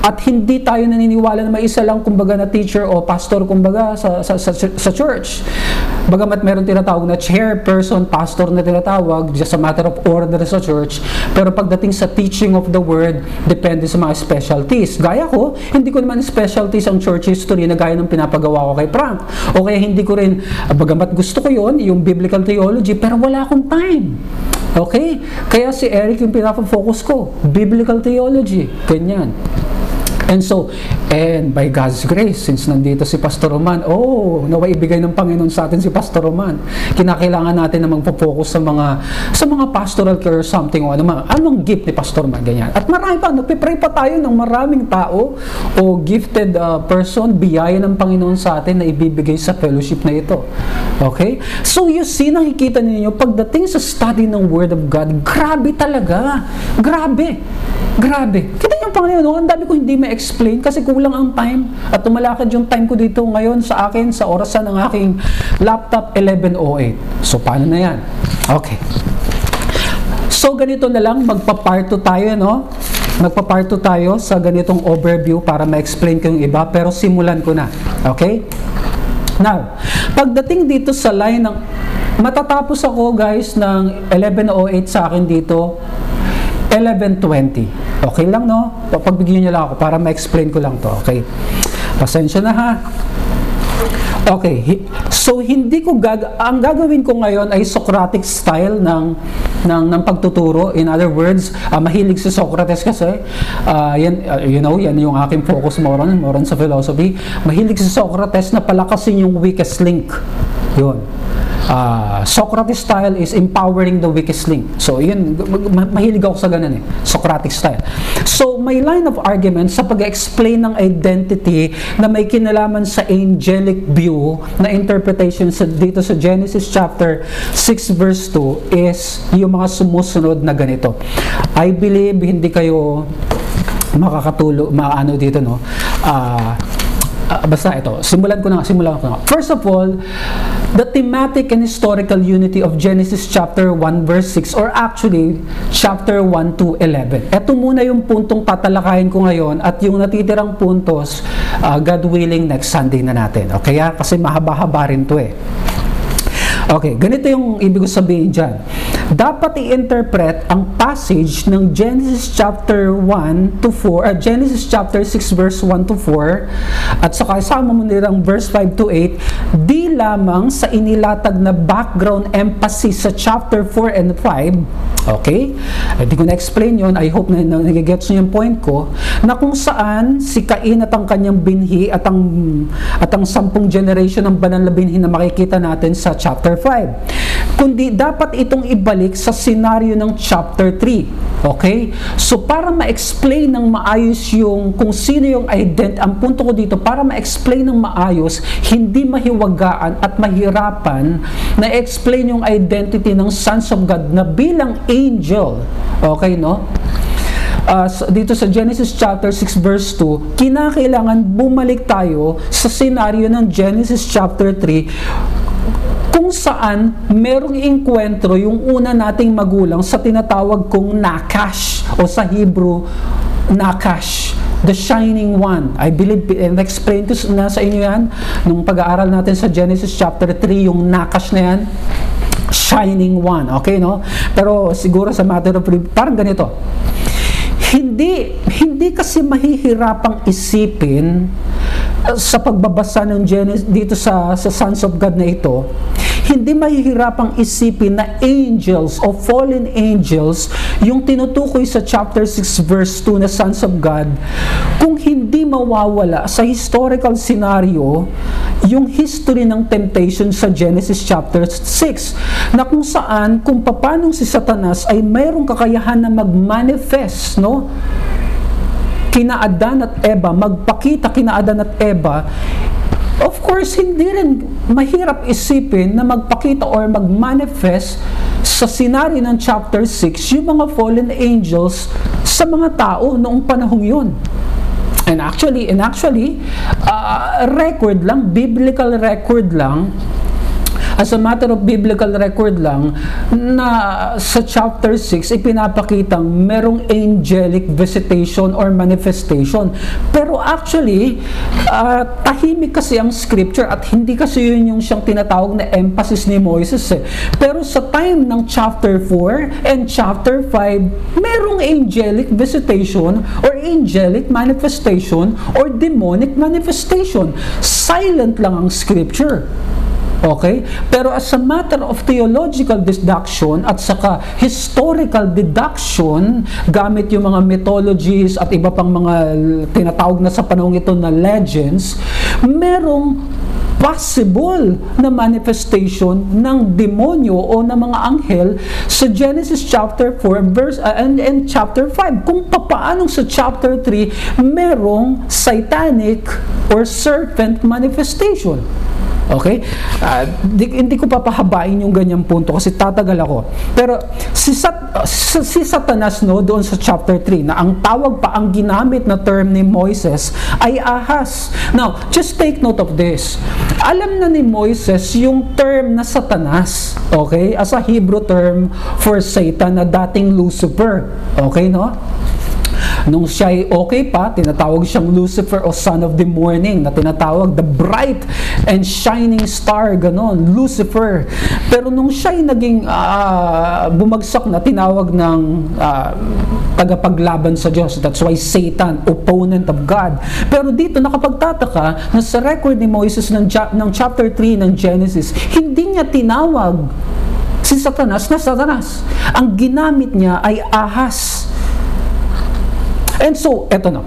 at hindi tayo naniniwala na may isa lang kumbaga na teacher o pastor kumbaga sa, sa, sa, sa church. Bagamat meron tinatawag na chairperson, pastor na tinatawag, just a matter of order sa church. Pero pagdating sa teaching of the word, depende sa mga specialties. Gaya ko, hindi ko naman specialties ang church history na gaya ng pinapagawa ko kay Frank. O kaya hindi ko rin, bagamat gusto ko yon yung biblical theology, pero wala akong time. Okay? Kaya si Eric yung pinapafocus ko, biblical theology. Ganyan. And so, and by God's grace, since nandito si Pastor Roman, oh, naway ibigay ng Panginoon sa atin si Pastor Roman. Kinakailangan natin na magpo-focus sa mga sa mga pastoral care or something o ano anong gift ni Pastor Roman, ganyan. At marami pa, nagpe-pray pa tayo ng maraming tao o gifted uh, person, biyaya ng Panginoon sa atin na ibibigay sa fellowship na ito. Okay? So you see, nakikita ninyo, pagdating sa study ng Word of God, grabe talaga. Grabe. Grabe. Kita niyo Panginoon, oh, ang dami ko hindi ma-explain kasi kulang ang time at tumalakad yung time ko dito ngayon sa akin sa orasan ng aking laptop 11.08. So, paano na yan? Okay. So, ganito na lang, magpa-part tayo, no? Magpa-part tayo sa ganitong overview para ma-explain ko yung iba, pero simulan ko na. Okay? Now, pagdating dito sa line ng matatapos ako guys ng 11.08 sa akin dito 11.20. Okay lang, no? Pagbigyan niyo lang ako para ma-explain ko lang to. Okay? Pasensya na ha. Okay, so hindi ko gag ang gagawin ko ngayon ay Socratic style ng ng ng pagtuturo. In other words, uh, mahilig si Socrates kasi uh, yan uh, you know, yan yung aking focus more on sa philosophy. Mahilig si Socrates na palakasin yung weakest link. 'Yun uh, Socrates style is empowering the weakest link. So, yun, mahilig ako sa ganun eh. Socratic style. So, may line of argument sa pag-explain ng identity na may kinalaman sa angelic view na interpretation sa, dito sa Genesis chapter 6 verse 2 is yung mga sumusunod na ganito. I believe hindi kayo makakatulog, maano dito, no? Uh, uh, basta ito, simulan ko na, simulan ko na. First of all, the thematic and historical unity of Genesis chapter 1 verse 6 or actually chapter 1 to 11. Ito muna yung puntong tatalakayin ko ngayon at yung natitirang puntos, uh, God willing, next Sunday na natin. Okay, kasi mahaba-haba rin to eh. Okay, ganito yung ibig sabihin dyan. Dapat i-interpret ang passage ng Genesis chapter 1 to 4, uh, Genesis chapter 6 verse 1 to 4, at saka isama mo nilang verse 5 to 8, di lamang sa inilatag na background emphasis sa chapter 4 and 5, okay? Hindi ko na-explain yon I hope na, na nagigets nyo yung point ko, na kung saan si Cain at ang kanyang binhi at ang, at ang sampung generation ng banal na binhi na makikita natin sa chapter chapter 5. Kundi dapat itong ibalik sa senaryo ng chapter 3. Okay? So para ma-explain ng maayos yung kung sino yung ident, ang punto ko dito, para ma-explain ng maayos, hindi mahiwagaan at mahirapan na explain yung identity ng sons of God na bilang angel. Okay, no? uh, dito sa Genesis chapter 6 verse 2, kinakailangan bumalik tayo sa senaryo ng Genesis chapter 3 kung saan merong inkwentro yung una nating magulang sa tinatawag kong Nakash o sa Hebrew Nakash the shining one. I believe, and explain to na sa inyo yan, nung pag-aaral natin sa Genesis chapter 3, yung nakash na yan, shining one. Okay, no? Pero siguro sa matter of, parang ganito. Hindi, hindi kasi mahihirapang isipin uh, sa pagbabasa ng Genesis dito sa, sa Sons of God na ito, hindi mahihirapang isipin na angels o fallen angels yung tinutukoy sa chapter 6 verse 2 na sons of God. Kung hindi mawawala sa historical scenario yung history ng temptation sa Genesis chapter 6 na kung saan kung paano si Satanas ay mayroong kakayahan na mag-manifest no? Kina Adan at Eva magpakita kina Adan at Eva Of course, hindi rin mahirap isipin na magpakita or mag-manifest sa senaryo ng chapter 6 yung mga fallen angels sa mga tao noong panahong yun. And actually, and actually, uh, record lang, biblical record lang, as a matter of biblical record lang, na sa chapter 6, ipinapakitang merong angelic visitation or manifestation. Pero actually, uh, tahimik kasi ang scripture at hindi kasi yun yung siyang tinatawag na emphasis ni Moises eh. Pero sa time ng chapter 4 and chapter 5, merong angelic visitation or angelic manifestation or demonic manifestation. Silent lang ang scripture. Okay? Pero as a matter of theological deduction at saka historical deduction gamit yung mga mythologies at iba pang mga tinatawag na sa panahong ito na legends, merong possible na manifestation ng demonyo o ng mga anghel sa Genesis chapter 4 verse uh, and, and chapter 5 kung papaanong sa chapter 3 merong satanic or serpent manifestation Okay? Uh, di, hindi ko papahabain yung ganyang punto kasi tatagal ako. Pero si, Sat, si Satanas no, doon sa chapter 3 na ang tawag pa, ang ginamit na term ni Moises ay ahas. Now, just take note of this. Alam na ni Moises yung term na Satanas, okay? As a Hebrew term for Satan na dating Lucifer. Okay, no? Nung siya ay okay pa, tinatawag siyang Lucifer o Son of the Morning na tinatawag the bright and shining star, ganon, Lucifer. Pero nung siya ay naging uh, bumagsak na, tinawag ng uh, tagapaglaban sa Diyos. That's why Satan, opponent of God. Pero dito nakapagtataka na sa record ni Moses ng, ng chapter 3 ng Genesis, hindi niya tinawag si Satanas na Satanas. Ang ginamit niya ay ahas And so, eto na.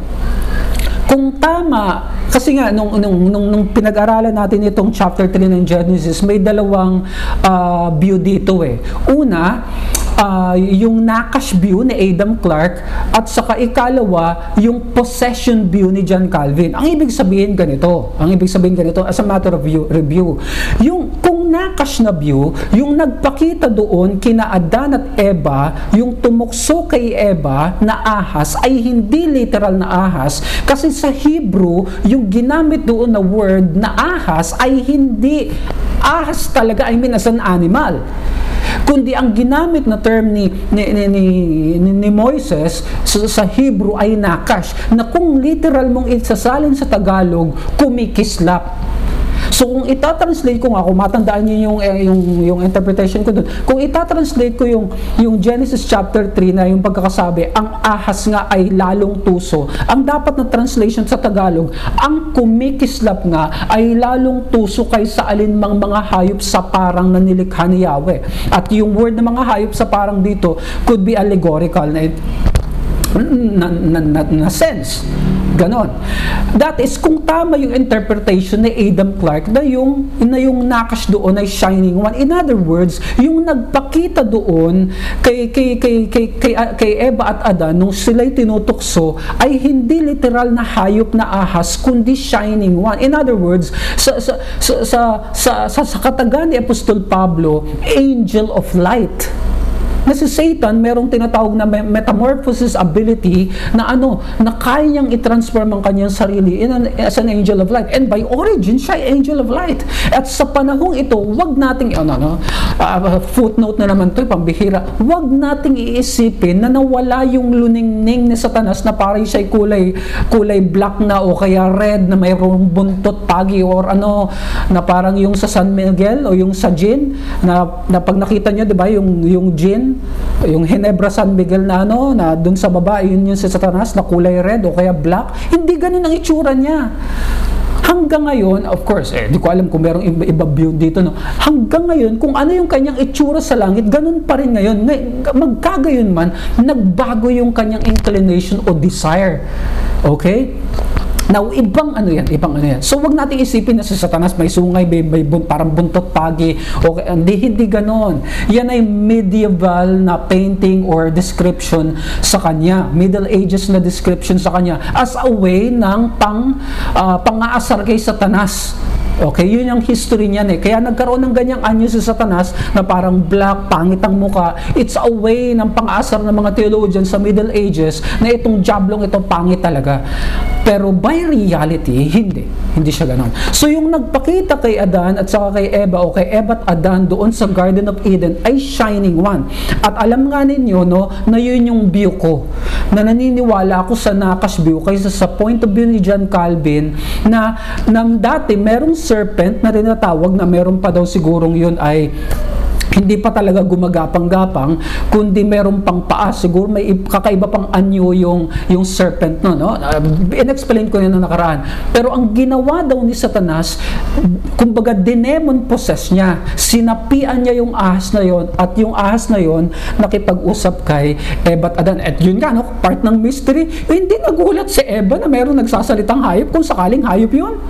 Kung tama, kasi nga, nung, nung, nung, nung pinag-aralan natin itong chapter 3 ng Genesis, may dalawang uh, view dito eh. Una, uh, yung Nakash view ni Adam Clark at saka ikalawa yung possession view ni John Calvin. Ang ibig sabihin ganito, ang ibig sabihin ganito as a matter of view, review. Yung kung Nakash na view, yung nagpakita doon kina Adan at Eva, yung tumukso kay Eva na ahas ay hindi literal na ahas kasi sa Hebrew, yung ginamit doon na word na ahas ay hindi ahas talaga, I mean as an animal. Kundi ang ginamit na term ni ni, ni, ni, ni Moises sa, sa Hebrew ay nakash na kung literal mong isasalin sa Tagalog kumikislap So kung itatranslate ko nga, kung matandaan niyo yung, eh, yung, yung interpretation ko doon, kung itatranslate ko yung, yung Genesis chapter 3 na yung pagkakasabi, ang ahas nga ay lalong tuso. Ang dapat na translation sa Tagalog, ang kumikislap nga ay lalong tuso kaysa alinmang mga hayop sa parang na nilikha ni Yahweh. At yung word ng mga hayop sa parang dito could be allegorical na na, na, na, na sense. Ganon. That is, kung tama yung interpretation ni Adam Clark na yung, na yung nakas doon ay shining one. In other words, yung nagpakita doon kay, kay, kay, kay, kay, kay Eva at Adan nung sila'y tinutukso ay hindi literal na hayop na ahas, kundi shining one. In other words, sa, sa, sa, sa, sa, sa, sa katagan ni Apostol Pablo, angel of light na si Satan merong tinatawag na metamorphosis ability na ano, na kaya niyang i-transform ang kanyang sarili in an, as an angel of light. And by origin, siya ay angel of light. At sa panahong ito, wag nating, ano, no, uh, footnote na naman to, pambihira, wag nating iisipin na nawala yung luningning ni Satanas na parang siya kulay, kulay black na o kaya red na mayroong buntot pagi or ano, na parang yung sa San Miguel o yung sa Jin, na, na pag nakita niyo, di ba, yung, yung Jin, yung Hinebra San Miguel na ano, na dun sa baba, yun yung si Satanas na kulay red o kaya black. Hindi ganun ang itsura niya. Hanggang ngayon, of course, eh, di ko alam kung merong iba, iba view dito, no? Hanggang ngayon, kung ano yung kanyang itsura sa langit, ganun pa rin ngayon. Magkagayon man, nagbago yung kanyang inclination o desire. Okay? Now, ibang ano yan, ibang ano yan. So, wag nating isipin na si Satanas may sungay, may, may bun, parang buntot pagi. Okay, hindi, hindi ganon. Yan ay medieval na painting or description sa kanya. Middle Ages na description sa kanya as a way ng pang, uh, pang-aasar kay Satanas. Okay, yun yung history niyan eh. Kaya nagkaroon ng ganyang anyo si Satanas na parang black, pangit ang muka. It's a way ng pang-asar ng mga theologian sa Middle Ages na itong jablong ito pangit talaga. Pero by reality, hindi. Hindi siya ganon. So yung nagpakita kay Adan at saka kay Eva o kay Eva at Adan doon sa Garden of Eden ay shining one. At alam nga ninyo no, na yun yung view ko. Na naniniwala ako sa Nakash view kaysa sa point of view ni John Calvin na, na dati merong serpent na tinatawag na meron pa daw sigurong yun ay hindi pa talaga gumagapang-gapang, kundi meron pang paa. Siguro may kakaiba pang anyo yung, yung serpent no, no? Uh, in-explain ko yun na nakaraan. Pero ang ginawa daw ni Satanas, kumbaga dinemon possess niya. Sinapian niya yung ahas na yon at yung ahas na yon nakipag-usap kay Eva at Adan. At yun nga, no, part ng mystery, eh, hindi nagulat si Eva na meron nagsasalitang hayop kung sakaling hayop yun.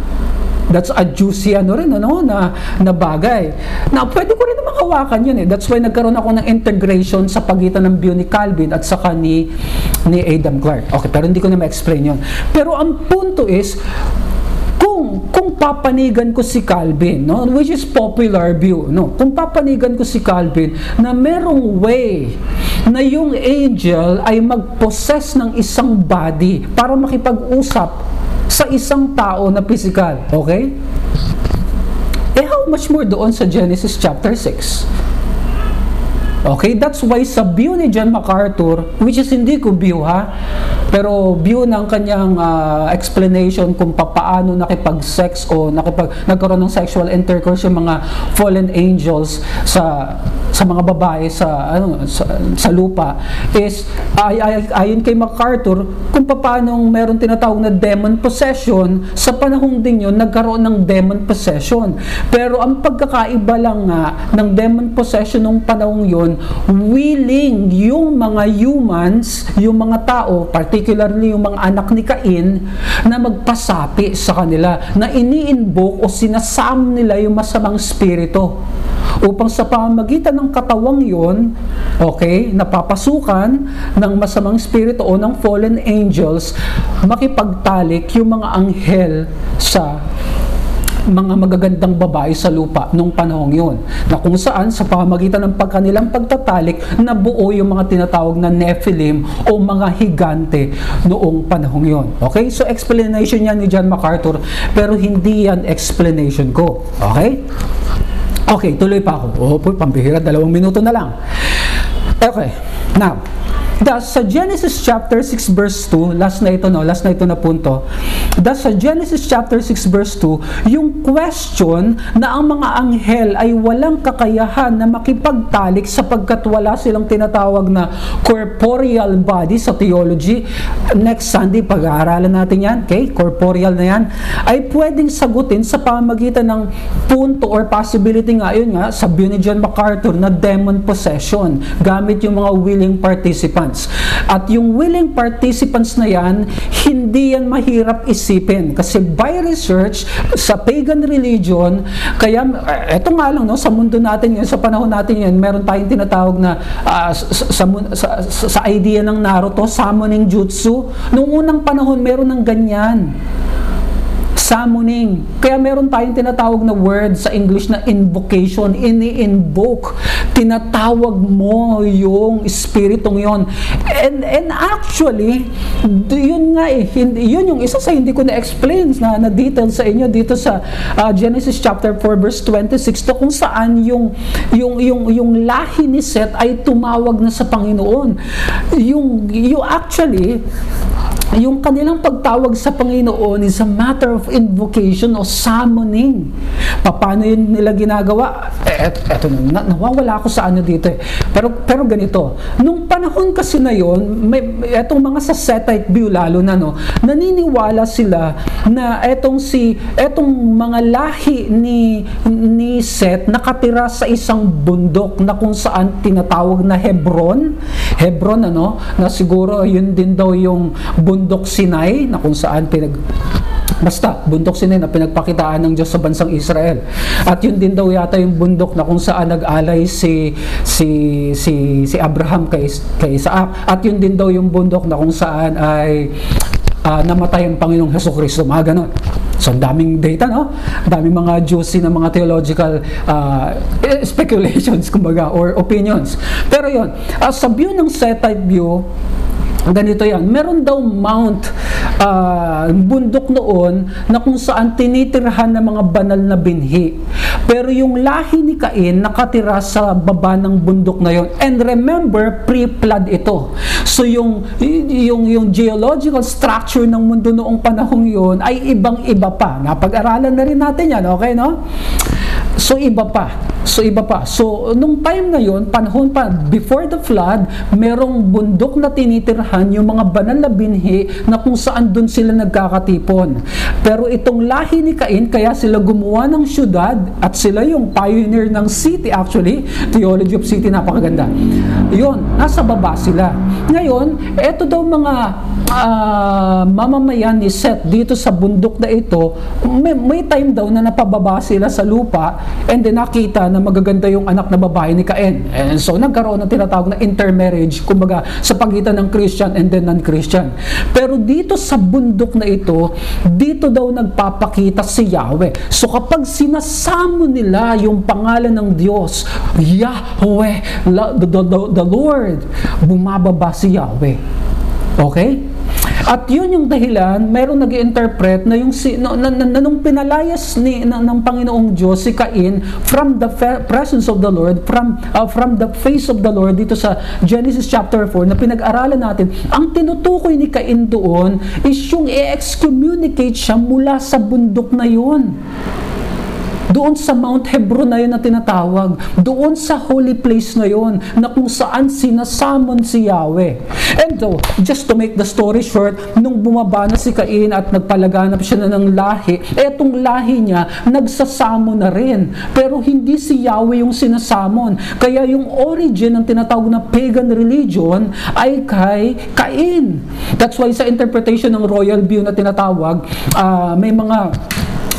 That's a juicy ano rin ano na na bagay. Na pwede ko rin hawakan 'yun eh. That's why nagkaroon ako ng integration sa pagitan ng view ni Calvin at saka ni ni Adam Clark. Okay, pero hindi ko na ma-explain 'yon. Pero ang punto is kung kung papanigan ko si Calvin, no, which is popular view, no. Kung papanigan ko si Calvin na merong way na yung angel ay mag-possess ng isang body para makipag-usap sa isang tao na physical. Okay? Eh how much more doon sa Genesis chapter 6? Okay, that's why sa view ni John MacArthur, which is hindi ko view ha, pero view ng kanyang uh, explanation kung paano nakipag-sex o nakipag nagkaroon ng sexual intercourse yung mga fallen angels sa sa mga babae sa ano sa, sa lupa is ay, ay, ayon kay MacArthur kung paano meron tinatawag na demon possession sa panahong din yon nagkaroon ng demon possession. Pero ang pagkakaiba lang nga ng demon possession nung panahong yon willing yung mga humans yung mga tao particularly yung mga anak ni Cain na magpasapi sa kanila na ini-invoke o sinasam nila yung masamang spirito upang sa pamamagitan ng katawang yon, okay, napapasukan ng masamang spirito o ng fallen angels, makipagtalik yung mga anghel sa mga magagandang babae sa lupa nung panahong yon na kung saan sa pamamagitan ng pagkanilang pagtatalik nabuo yung mga tinatawag na Nephilim o mga higante noong panahong yon okay so explanation yan ni John MacArthur pero hindi yan explanation ko okay Okay, tuloy pa ako. Oh, po, pambihira, dalawang minuto na lang. Okay, now, Thus, sa Genesis chapter 6 verse 2, last na ito no, last na ito na punto. Thus, sa Genesis chapter 6 verse 2, yung question na ang mga anghel ay walang kakayahan na makipagtalik sapagkat wala silang tinatawag na corporeal body sa theology. Next Sunday, pag-aaralan natin yan, okay? Corporeal na yan. Ay pwedeng sagutin sa pamagitan ng punto or possibility nga, yun nga, sa view ni John MacArthur na demon possession gamit yung mga willing participants participants. At yung willing participants na yan, hindi yan mahirap isipin. Kasi by research, sa pagan religion, kaya, eto nga lang, no, sa mundo natin ngayon, sa panahon natin yan, meron tayong tinatawag na uh, sa, sa, sa, sa idea ng Naruto, summoning jutsu. Noong unang panahon, meron ng ganyan summoning. Kaya meron tayong tinatawag na word sa English na invocation, ini-invoke. Tinatawag mo yung spiritong yon. And, and actually, yun nga eh, yun yung isa sa hindi ko na-explain na, na detail sa inyo dito sa uh, Genesis chapter 4 verse 26 to kung saan yung, yung, yung, yung lahi ni Seth ay tumawag na sa Panginoon. Yung, yung actually, yung kanilang pagtawag sa Panginoon is a matter of invocation o summoning. Paano yun nila ginagawa? Eh, eto, na, nawawala ako sa ano dito eh. Pero, pero ganito, nung panahon kasi na yon, may, etong mga sa Setite view lalo na no, naniniwala sila na etong si, etong mga lahi ni, ni Set nakatira sa isang bundok na kung saan tinatawag na Hebron. Hebron ano, na siguro yun din daw yung bundok bundok Sinai na kung saan pinag Basta, bundok Sinai na pinagpakitaan ng Diyos sa bansang Israel. At yun din daw yata yung bundok na kung saan nag-alay si si si si Abraham kay kay Isaac. At yun din daw yung bundok na kung saan ay uh, namatay ang Panginoong Heso Kristo. Mga ganon. So, daming data, no? Daming mga juicy na mga theological uh, speculations, kumbaga, or opinions. Pero yon uh, sa view ng Setite view, ganito yan. Meron daw mount, uh, bundok noon na kung saan tinitirhan ng mga banal na binhi. Pero yung lahi ni Cain nakatira sa baba ng bundok na yon. And remember, pre-flood ito. So yung, yung, yung geological structure ng mundo noong panahong yon ay ibang-iba pa. Napag-aralan na rin natin yan, okay no? So iba pa. So iba pa. So nung time na yon, panahon pa before the flood, merong bundok na tinitirhan yung mga banal na binhi na kung saan doon sila nagkakatipon. Pero itong lahi ni Cain, kaya sila gumawa ng syudad at sila yung pioneer ng city actually. Theology of City, napakaganda. Yun, nasa baba sila. Ngayon, eto daw mga uh, mamamayan ni Seth dito sa bundok na ito, may, may time daw na napababa sila sa lupa and then nakita na magaganda yung anak na babae ni Cain. And so nagkaroon ng tinatawag na intermarriage, kumbaga sa pagitan ng Christian and then non-Christian. Pero dito sa bundok na ito, dito daw nagpapakita si Yahweh. So kapag sinasamo nila yung pangalan ng Diyos, Yahweh, the, the, the, the Lord, bumababa si Yahweh. Okay? At yun yung dahilan, mayroong nag interpret na yung si, no, na, na, na, nung pinalayas ni, na, ng Panginoong Diyos si Cain from the presence of the Lord, from, uh, from the face of the Lord dito sa Genesis chapter 4 na pinag-aralan natin, ang tinutukoy ni Cain doon is yung i-excommunicate siya mula sa bundok na yun. Doon sa Mount Hebron na yun na tinatawag. Doon sa holy place na yun na kung saan sinasamon si Yahweh. And so, just to make the story short, nung bumaba na si Cain at nagpalaganap siya na ng lahi, etong lahi niya, nagsasamo na rin. Pero hindi si Yahweh yung sinasamon. Kaya yung origin ng tinatawag na pagan religion ay kay Cain. That's why sa interpretation ng royal view na tinatawag, uh, may mga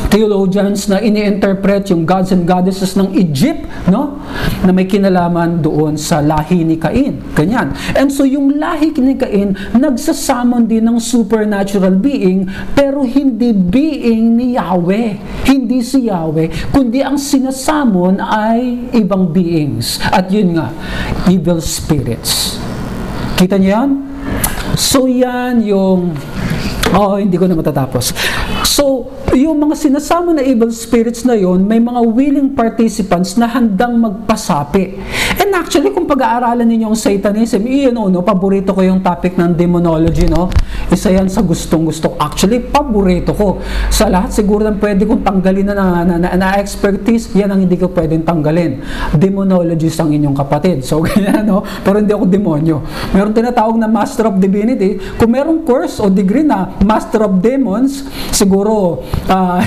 theologians na ini-interpret yung gods and goddesses ng Egypt, no? Na may kinalaman doon sa lahi ni Cain. Ganyan. And so yung lahi ni Cain, nagsasamon din ng supernatural being, pero hindi being ni Yahweh. Hindi si Yahweh, kundi ang sinasamon ay ibang beings. At yun nga, evil spirits. Kita niyo yan? So yan yung oh, hindi ko na matatapos. So, yung mga sinasama na evil spirits na yon, may mga willing participants na handang magpasapi. And actually, kung pag-aaralan ninyo ang Satanism, iyon o, no, paborito ko yung topic ng demonology, no? Isa yan sa gustong-gusto. Actually, paborito ko. Sa lahat, siguro na pwede kong tanggalin na na, na, na, na expertise, yan ang hindi ko pwedeng tanggalin. Demonologist ang inyong kapatid. So, ganyan, no? Pero hindi ako demonyo. Meron tinatawag na Master of Divinity. Kung merong course o degree na Master of Demons, siguro uh,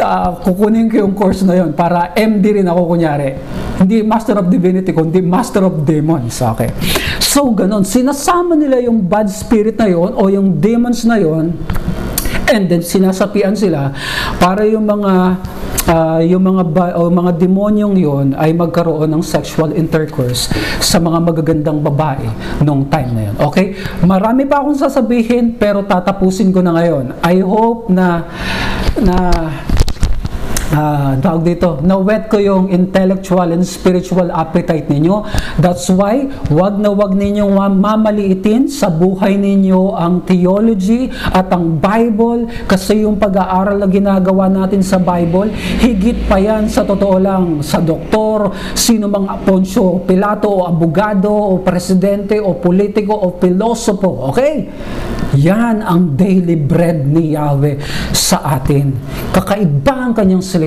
uh, kukunin ko yung course na yon para MD rin ako kunyari. Hindi Master of Divinity, kundi Master of Demons. Okay. So, ganun. Sinasama nila yung bad spirit na yon o yung demons na yon and then sinasapian sila para yung mga uh, yung mga o mga demonyong yon ay magkaroon ng sexual intercourse sa mga magagandang babae nung time na yon. Okay? Marami pa akong sasabihin pero tatapusin ko na ngayon. I hope na na uh, tawag dito, na-wet ko yung intellectual and spiritual appetite ninyo. That's why, wag na wag ninyong mamaliitin sa buhay ninyo ang theology at ang Bible kasi yung pag-aaral na ginagawa natin sa Bible, higit pa yan sa totoo lang sa doktor, sino mang Poncio Pilato o abogado o presidente o politiko o pilosopo. Okay? Yan ang daily bread ni Yahweh sa atin. Kakaiba ang kanyang salita.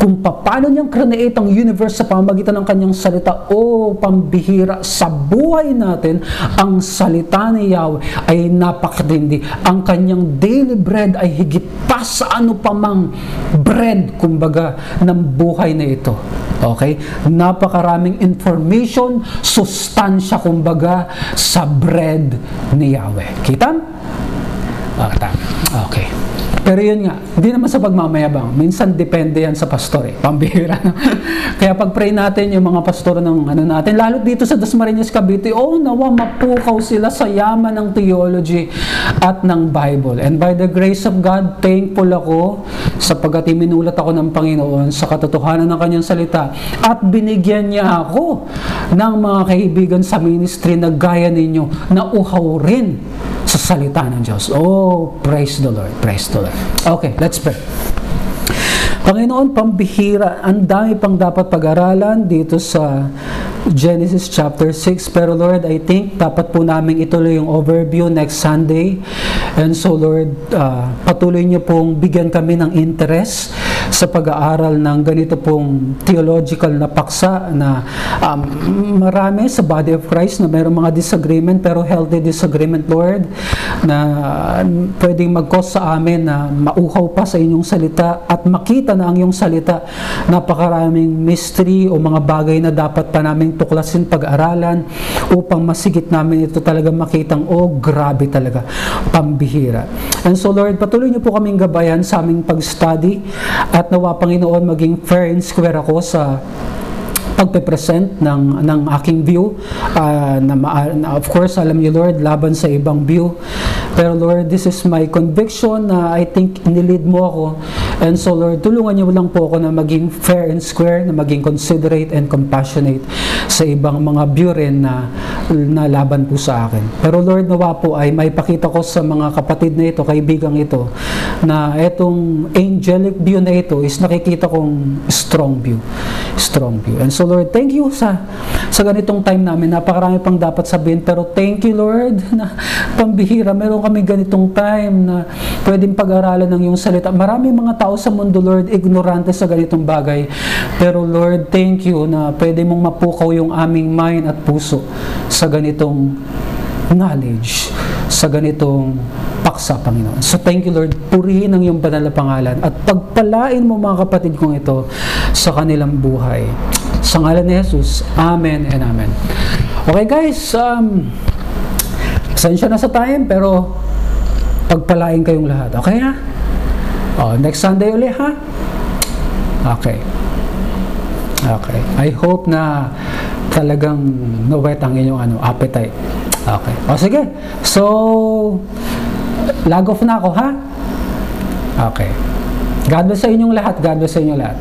Kung paano niyang create ang universe sa pamagitan ng kanyang salita, o pambihira sa buhay natin, ang salita ni Yahweh ay napakatindi. Ang kanyang daily bread ay higit pa sa ano pa mang bread, kumbaga, ng buhay na ito. Okay? Napakaraming information, sustansya, kumbaga, sa bread ni Yahweh. Kita? Ah. Okay. Pero yun nga, hindi naman sa pagmamayabang. Minsan depende yan sa pastor eh. Pambihira. No? Kaya pag-pray natin yung mga pastor ng ano natin, lalo dito sa Dasmariñas Cavite, oh nawa mapukaw sila sa yaman ng theology at ng Bible. And by the grace of God, thankful ako sapagkat iminulat ako ng Panginoon sa katotohanan ng kanyang salita at binigyan niya ako ng mga kaibigan sa ministry na gaya ninyo na uhaw rin salita ng Diyos. Oh, praise the Lord. Praise the Lord. Okay, let's pray. Panginoon, pambihira, ang dami pang dapat pag-aralan dito sa Genesis chapter 6. Pero Lord, I think dapat po namin ituloy yung overview next Sunday. And so Lord, uh, patuloy niyo pong bigyan kami ng interest sa pag-aaral ng ganito pong theological na paksa na um, marami sa body of Christ na mayroong mga disagreement pero healthy disagreement, Lord, na pwedeng mag-cause sa amin na mauhaw pa sa inyong salita at makita na ang iyong salita napakaraming mystery o mga bagay na dapat pa naming tuklasin pag-aralan upang masigit namin ito talaga makitang, oh, grabe talaga, pambihira. And so, Lord, patuloy niyo po kaming gabayan sa aming pag-study at nawa Panginoon maging fair and square ako sa pagpe-present ng, ng aking view. Uh, na, na, of course, alam niyo Lord, laban sa ibang view. Pero Lord, this is my conviction na I think inilid mo ako. And so Lord, tulungan niyo lang po ako na maging fair and square, na maging considerate and compassionate sa ibang mga rin na, na laban po sa akin. Pero Lord, nawa po ay may pakita ko sa mga kapatid na ito, kaibigang ito, na itong angelic view na ito is nakikita kong strong view. Strong view. And so Lord, thank you sa sa ganitong time namin. Napakarami pang dapat sabihin. Pero thank you, Lord, na pambihira. Meron kami ganitong time na pwedeng pag-aralan ng iyong salita. Marami mga tao sa mundo, Lord, ignorante sa ganitong bagay. Pero Lord, thank you na pwede mong mapukaw yung aming mind at puso sa ganitong knowledge, sa ganitong paksa, Panginoon. So thank you, Lord. Purihin ang iyong banal na pangalan at pagpalain mo mga kapatid kong ito sa kanilang buhay. Sa ngalan ni Jesus, Amen and Amen. Okay guys, um, pasensya na sa time, pero pagpalain kayong lahat. Okay ha? Oh, next Sunday ulit ha? Okay. Okay. I hope na talagang nawet ang inyong ano, appetite. Okay. O sige. So, lag off na ako ha? Okay. God bless sa inyong lahat. God bless sa inyong lahat.